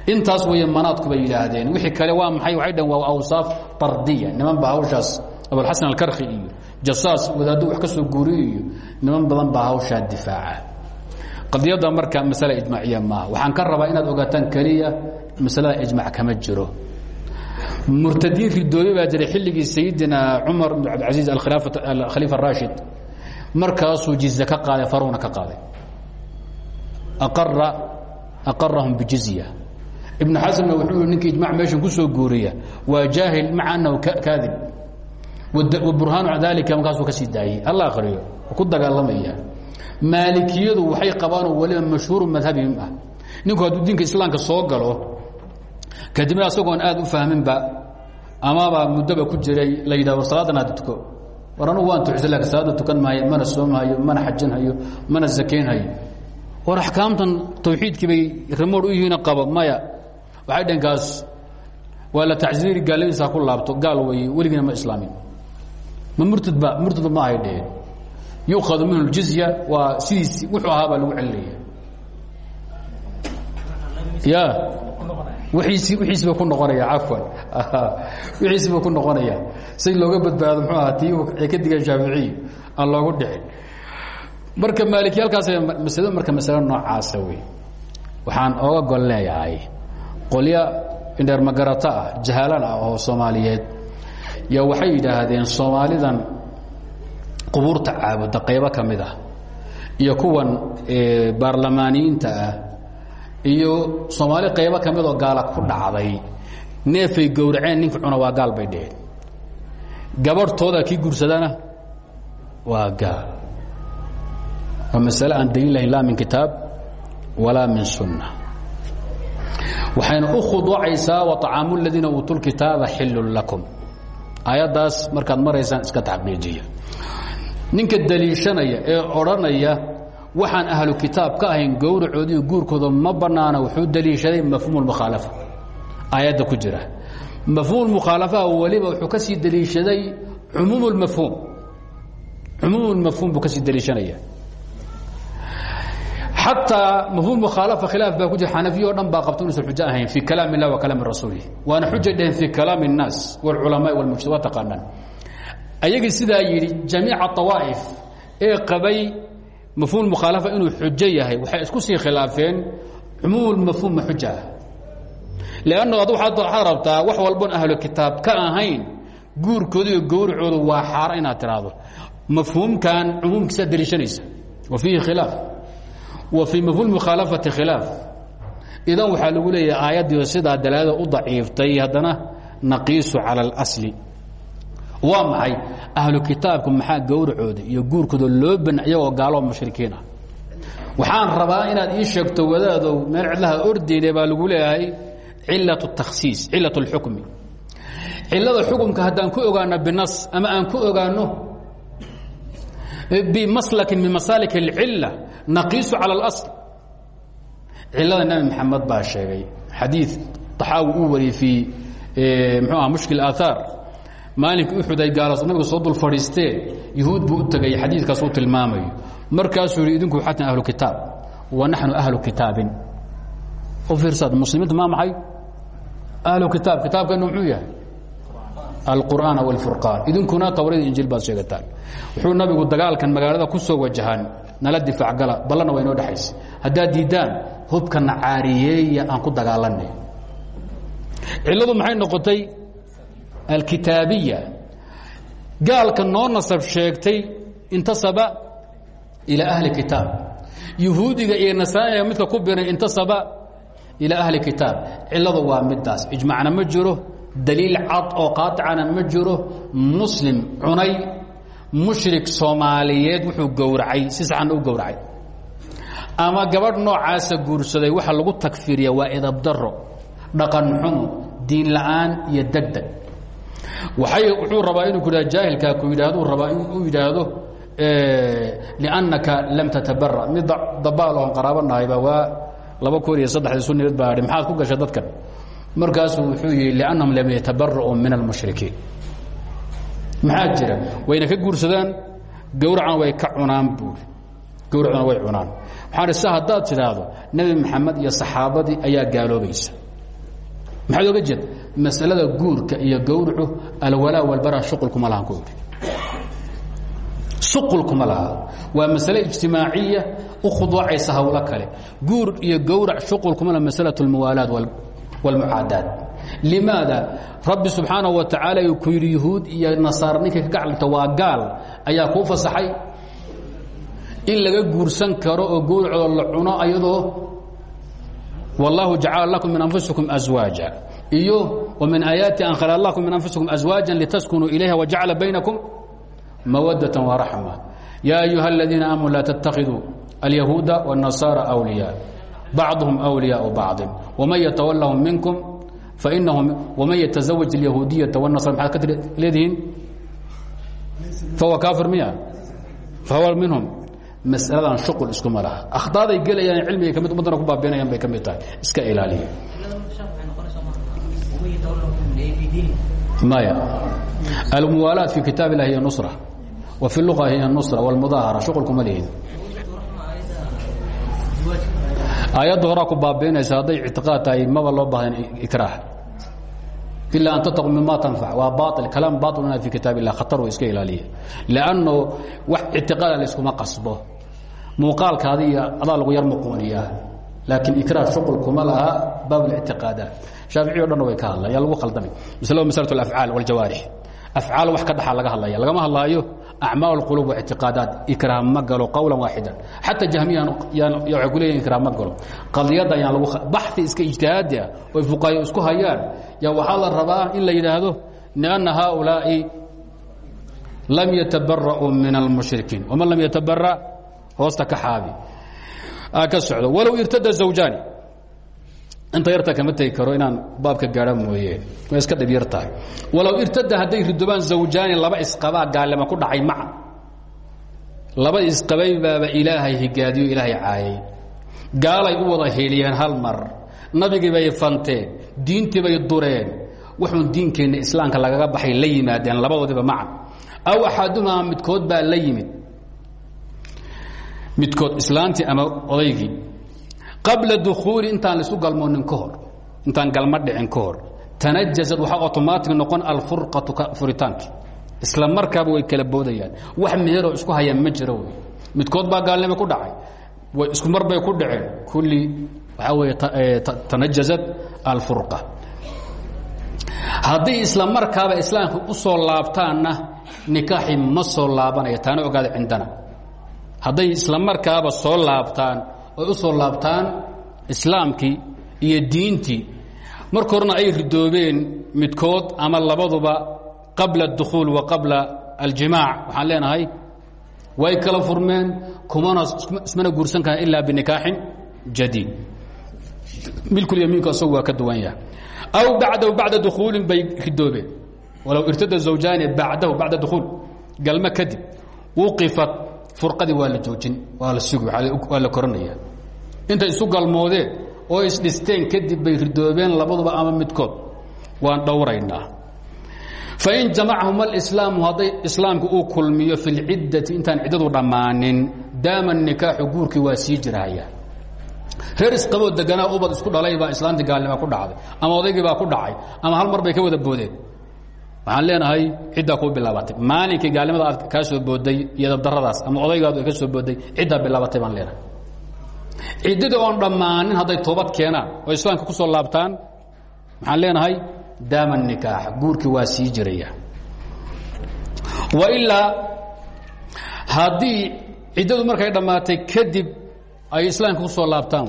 S1: Intaas weeye manaadku bay yidhaahdeen. Wixii kale waa maxay? Waxay dhaheen waa awsaaf tardiya niman baa hawshaas abulxasan alkarkhi iyo jasaas wadaaddu wax ka soo guuriyo iyo niman badan baa hawshaa difaaca. Qadiyadda marka masale ijmaaciya maaha waxaan ka rabaa inaad ogaataan keliya masalada ijmac kama jiro murtadiin ridoobe baa jiray xilligii sayidina cumar bn cabdilcasiis alkhaliifa araashid markaasuu jize ka qaaday faruuna ka qaaday. Aqara aqarahum bijizya ibnu xasanna wuxuu i ninka ijmac ku soo guuriya waa jaahil maca annahu kaadib. Burhaanu can dalika markaasuu ka sii daayey. Alla ku dagaalamaya. Maalikiyadu waxay qabaanoo waliba mashhuuru madhabihim ah. Ninku hadduu islaamka soo galo kadibna asagoon aad u fahminba amaba muddoba ku jiray la yidhah war salaadan aad tuko. War anugu waan tuxisa laakiin salaada tukan maayo mana soomahayo mana xajinhayo mana zakaynhayo war axkaamtan tawxiidkii bay rimood u yihiin qabo maya. Waxay dhaheen kaas waa la tacsiiri gaaladiisa ku laabto gaal weeye weligiina ma islaamin. Ma murtadba murtadba ma ahay dheheen. Yukhadu minhu ljizya waa sidiisi wuxuu ahaa baa lagu celinaya ya wiisi wixiisi ba ku noqonaya cafwan. Wixiisi ba ku noqonaya. Si looga badbaado muxuu ahaa tii ay ka digeen shaaficiy aan loogu dhicin. Marka maaliki halkaas masalo marka masalo noocaasa wey waxaan ooga gol leeyahay qolya indheer magarato ah jahaalan ah oo soomaaliyeed yaa waxay yidhaahdeen soomaalidan qubuurta caabuda qaybo ka mid ah iyo kuwan baarlamaaniyiinta ah iyo soomaali qaybo ka midoo gaala ku dhacday. Neefay gowraceen ninka cuna waa gaal bay dheheen. Gabarhtooda kii guursadana waa gaal. Waa masale aan daliil lahayn laa min kitaab walaa min sunna waxayna u khuduucaysaa waطacaamu اladiina uutuu lkitaaba xilun lakum. Aayaddaas markaad maraysaan iska taxqiijiya. Ninka daliishanaya ee odhanaya waxaan ahlu kitaab ka ahayn gowracoodi iyo guurkooda ma bannaana wuxuu daliishaday mafhuum اlmukhaalafa aayadda ku jira mafhuum mukhaalafaha weliba wuxuu ka sii daliishaday cumuum اlmafhuum cumuum اlmafhuum buu ka sii daliishanaya xataa mafhuum mukhaalafa khilaaf baa ku jira xanafiya o dhan baa qabta inuusan xujo ahayn fii kalaam illah wa kalaami rasuulih waana xujay dheheen fii kalaam الnaas wاlculamaai wاlmujtahid waa taqaanaan ayagii sidaa yidhi jamiica طawaa'if ee qabay mafhuum mukhaalafa inuu xujo yahay waxay isku sii khilaafeen cumuum mafhuum ma xuja ah. Lanno ad wax walboon ahlu kitaab ka ahayn guurkooda iyo gowracooda waa xaara inaad tiraahdo mafhuumkan cumuumkiisaad deliishanaysa wa fiihi khilaaf. Wa fii mafhuum mukhaalafati khilaaf. Idan waxaa lagu leeyahay aayaddiio sidaa dalaadada u daciiftay haddana naqiisu cala اlasli waa maxay ahlu kitaabku maxaa gowracooda iyo guurkooda loo ban iyagoo gaaloo mushrikiin ah waxaan rabaa inaad ii sheegto wadaadow meel cidlaha ordeyne baa lagu leeyahay cilaة الtakhsiis cilaة اlxukmi cilada xukumka haddaan ku ogaano binas ama aan ku ogaano bimaslakin min masaalik اlcila naqiisu calى اlaصl cilada nabi maxamed baa sheegay xadii طaxaawi uu wariyey fii mxuu ah mushkil aaaar maalinka uxud ay gaalo nabiga soo dul fadhiisteen yuhuud buu u tegay xadiidkaas uu tilmaamayo markaasuu yidhi idinku waxaatan ahlu kitaab. Wa naxnu ahlu kitaabin. U fiirsaad muslimiinta maa maxay? Ahlu kitaab kitaabkeenu muxuu yahay? Alqur'aan wاlfurqaan idinkuna tawrada injiil baad sheegataan wuxuu nabigu dagaalkan magaalada ku soo wajahaan nala difaac gala ballana waa inoo dhexaysa haddaad diiddaan hubkana caariyeeya aan ku dagaalanay. Cilladu maxay noqotay alkitaabiya. Gaalka noo nasab sheegtay intasaba ilaa ahli kitaab. Yuhuudiga iyo nasaaniga midka ku biray intasaba ilى ahli kitaab. Ciladu waa midaas ijmacna ma jiro daliil cad oo qaaطicana ma jiro. Muslim cunay mushrik soomaaliyeed wuxuu gowracay si saxan u gowracay. Ama gabadh noocaasa guursaday waxa lagu takfiriya waa idabdaro dhaqan xumo diin la'aan iyo waay wuxuu rabaa inuu ku ha jaahilkaa ku yidhaahdu rabaa inuu yidhaahdo لأnnaka lam tatabara mid dabaal oon qaraabo nahayba waa laba kun iyo saddexdii sunnigeed baa maxaad ku gashay dadkan? Markaasuu wuxuu yihi liannahum lam yatabara'uu min almushrikiin maxaa jira? Wayna ka guursadaan gowracana way ka cunaan buuri. Gowracdana way cunaan. Waxaan sa haddaad tidhaahdo nebi maxamed iyo saxaabadii ayaa gaaloobaysa. Maxaad oga jeed masalada guurka iyo gowracu alwalaa walbara shuqulkuma lahan ku iri suqulkuma laha waa masale ijtimaaciya u khuduucaysa hawlo kale guur iyo gowrac shuqulkuma laha masalaة اlmuwaalaad wاlmucaadaad limaada rabbi subxaanaه wa tacaala ku yidhi yuhuud iyo nasaara ninka ka gaclita waa gaal ayaa kuu fasaxay in laga guursan karo oo gowracooda la cuno ayadoo wاllahu jacala lakum min anfusikum أزwaaجa iyo وmin aayaati an khalaq lakum min anfusikum أزwaaجa litaskunuu ilayha wajacala baynakum mawadة وraxmة ya أyuha اladiina aamنوا laa تتakiduu اليahuuda والنaصاaرى أwliyاء bacضهm أwliyaaء bacضi وman yتawalahum minkum fainahm وman yتزawج الyahuudiyaةa والنaصر maxaad ka leedihiin fahuwa kaafir miya fahuwa minhum masaladan shuqul iskuma laha akhdaaday gelayaan cilmiga kamid ummaddana ku baabiinayaan bay ka mid tahay iska ilaaliya maya almuwaalaat fi kitaab ilah hiy nusra wa fi luqa hiy nusra wاlmudaahara shuqulkuma lihin aayadda horaa ku baabiinaysa hadday ictiqaad tahay maba loo baahdan ikraah ila an tattaqu mima tanfac waa bail kalaam bailuna fi kitaab illah khatar wa iska ilaaliya lanno wax ictiqaada layskuma qasbo muuqaalkaadi iyo adaa lagu yar muquuniyaa laakiin ikraah shuqul kuma laha baab اlictiqaadaat shaafici o dhanna way ka hadlaan yaa lagu khaldamay maslo maslaة اafcaal wاljawaarix afcaal wax ka dhaxa laga hadlaya lagama hadlaayo acmaal اqulub واctiqaadaat ikraah ma galo qowla waaxida xataa jahmiya waxay ku leeyihin ikraah ma galo qadiyadda ayaan lagu baxi iska ijtihaadi ah oy fuqayo isku hayaan yaa waxaa la rabaa in la yidhaahdo لأnna haaulaaءi lam yatabara'uu min اlmushrikiin وman lam yatabara hoosta ka xaabi ka socdo walow irtada zawjaani inta yarta kama tegi karo inaan baabka gaadha mooye. Way iska dhib yar tahay. Irtada hadday ridobaan zawjaani laba isqabaa gaalnimo ku dhacay maca laba isqabay baaba ilaahay higaadiyo ilaahay caayay. Gaalay u wada heliyeen hal mar. Nabigii bay fanteen diintii bay dureen. Wuxuun diinkeenna islaamka lagaga baxay la yimaadeen labadoodiiba maca aw axaduhumaa midkood baa la yimid. Midkood islaantii ama odaygii qabla dukuuli intaan laisu galmoonin ka hor. Intaan galma dhicin ka hor. Tanajasad waxaa otomaatig noqon alfurqatu furitaankii isla markaaba way kala boodayaan. Wax meheroo isku hayaan ma jiro wey midkood baa gaalnimo ku dhacay. Isku mar bay ku dhaceen. Kulli waxaa weeye tanajasad alfurqa. Haddii isla markaaba islaamka u soo laabtaanna nikaaxi ma soo laabanaya. Taana ogaada cindana. Hadday isla markaaba soo laabtaan oy u soo laabtaan islaamkii iyo diintii. Marka ay ridoobeen midkood ama labaduba qabla اdukhuul wa qabla aljimaac. Waxaan leenahay way kala furmeen kumana ismana guursan karaan ilaa binikaaxin jadiid. Milkulyamiinku asagu waa ka duwan yahay. Aw bacdahu bacda dukhuulin bay ridoobeen. Walow irtada zawjaani bacdahu bacda dukhuul galmo kadib wuqifat furqadii waa la joojin waa la sugi intay isu galmoodeen oo isdhisteen kadib bay ridoobeen labaduba ama midkood. Waan dhowraynaa. Fain jamacahum alislaamu hadday islaamku uu kulmiyo fi lciddati intaan ciddadu dhammaanin daama nikaaxu guurkii waa sii jirahaya reer isqaboo deganaa ubad isku dhalay baa islaantii gaalnima ku dhacday ama odaygii baa ku dhacay ama hal mar bay ka wada boodeen. Waxaan leenahay ciddaa kuu bilaabatay. Maalinkii gaalnimada aad kaa soo booday iyo dabdaradaas ama odaygaadu ay ka soo booday ciddaa bilaabatay baan leenahay ciddadii oon dhammaanin hadday toobad keenaan oo islaamka ku soo laabtaan maxaan leenahay daama nikaax guurkii waa sii jiraya wailaa haddii ciddadu markay dhammaatay kadib ay islaamka ku soo laabtaan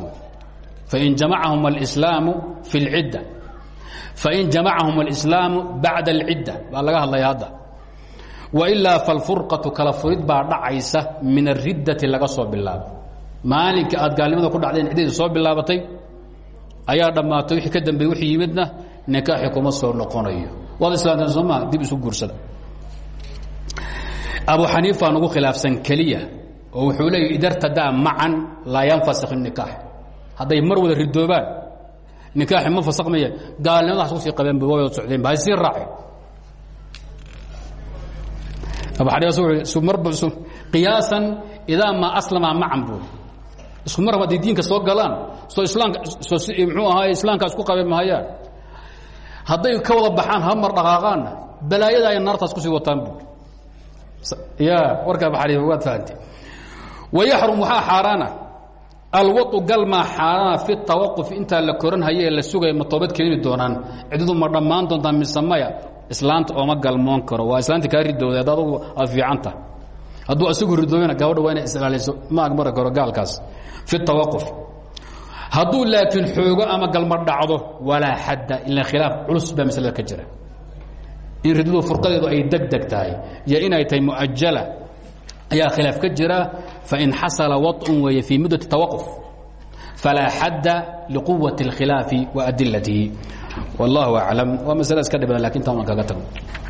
S1: fain jamacahum alislaamu fi اlcidda fain jamacahum alislaamu bacda alcidda baa laga hadlaya hadda. Wailaa falfurqatu kala furid baa dhacaysa min ariddati laga soo bilaabo maalinka aad gaalnimada ku dhacdeen ciddadii soo bilaabatay ayaa dhammaatay wixii ka dambeeyey wixii yimidna nikaaxi kuma soo noqonayo. Waad islaamteen soomaa dib isu guursada. Abu xaniifa nugu khilaafsan keliya oo wuxuu leeyahy idartadaa macan laa yanfasikh الnikaax hadday mar wada ridoobaan nikaaxi ma fasakmaya gaalnimadaas ku sii qabeen ba wada socdeen ba hay sii raaceen abu xaniifa marba qiyaasan idaa maa aslama macan buu isku mar hadday diinka soo galaan soo islaamka soo muxuu ahaay islaamka isku qabeen mahayaan hadday ka wada baxaan ha mar dhaqaaqaanna balaayada ay naartaas ku sii wataan bu ya warka abu xaniifa waad fahamtay wayaxrum waxaa xaaraana alwau galmaa xaaraana fi tawaquf intaa la koranhaye la sugaya ma toobad keeni doonaan. Ciddadu ma dhammaan doontaa mise maya islaanta ooma galmoon karo. Waa islaanta kaa ridooda ad adugu aad fiicanta hadduu asigu ridoobana gabadha waa inay islaaliso. Ma agmari karo gaalkaas. Fi tawaquf. Hadduu laakiin xoogo ama galma dhacdo walaa xadda ila khilaaf. Culus baa maslada ka in ridadu furqadeedu ay deg deg tahay iyo inay tahay muajala ayaa khilaaf ka jira. Fain xasala waطun weeye fii muddati tawaquf. Falaa xadda liquwati اlkhilaafi wa adilatihi wallahu aclam waa masale iska laakiin tan waan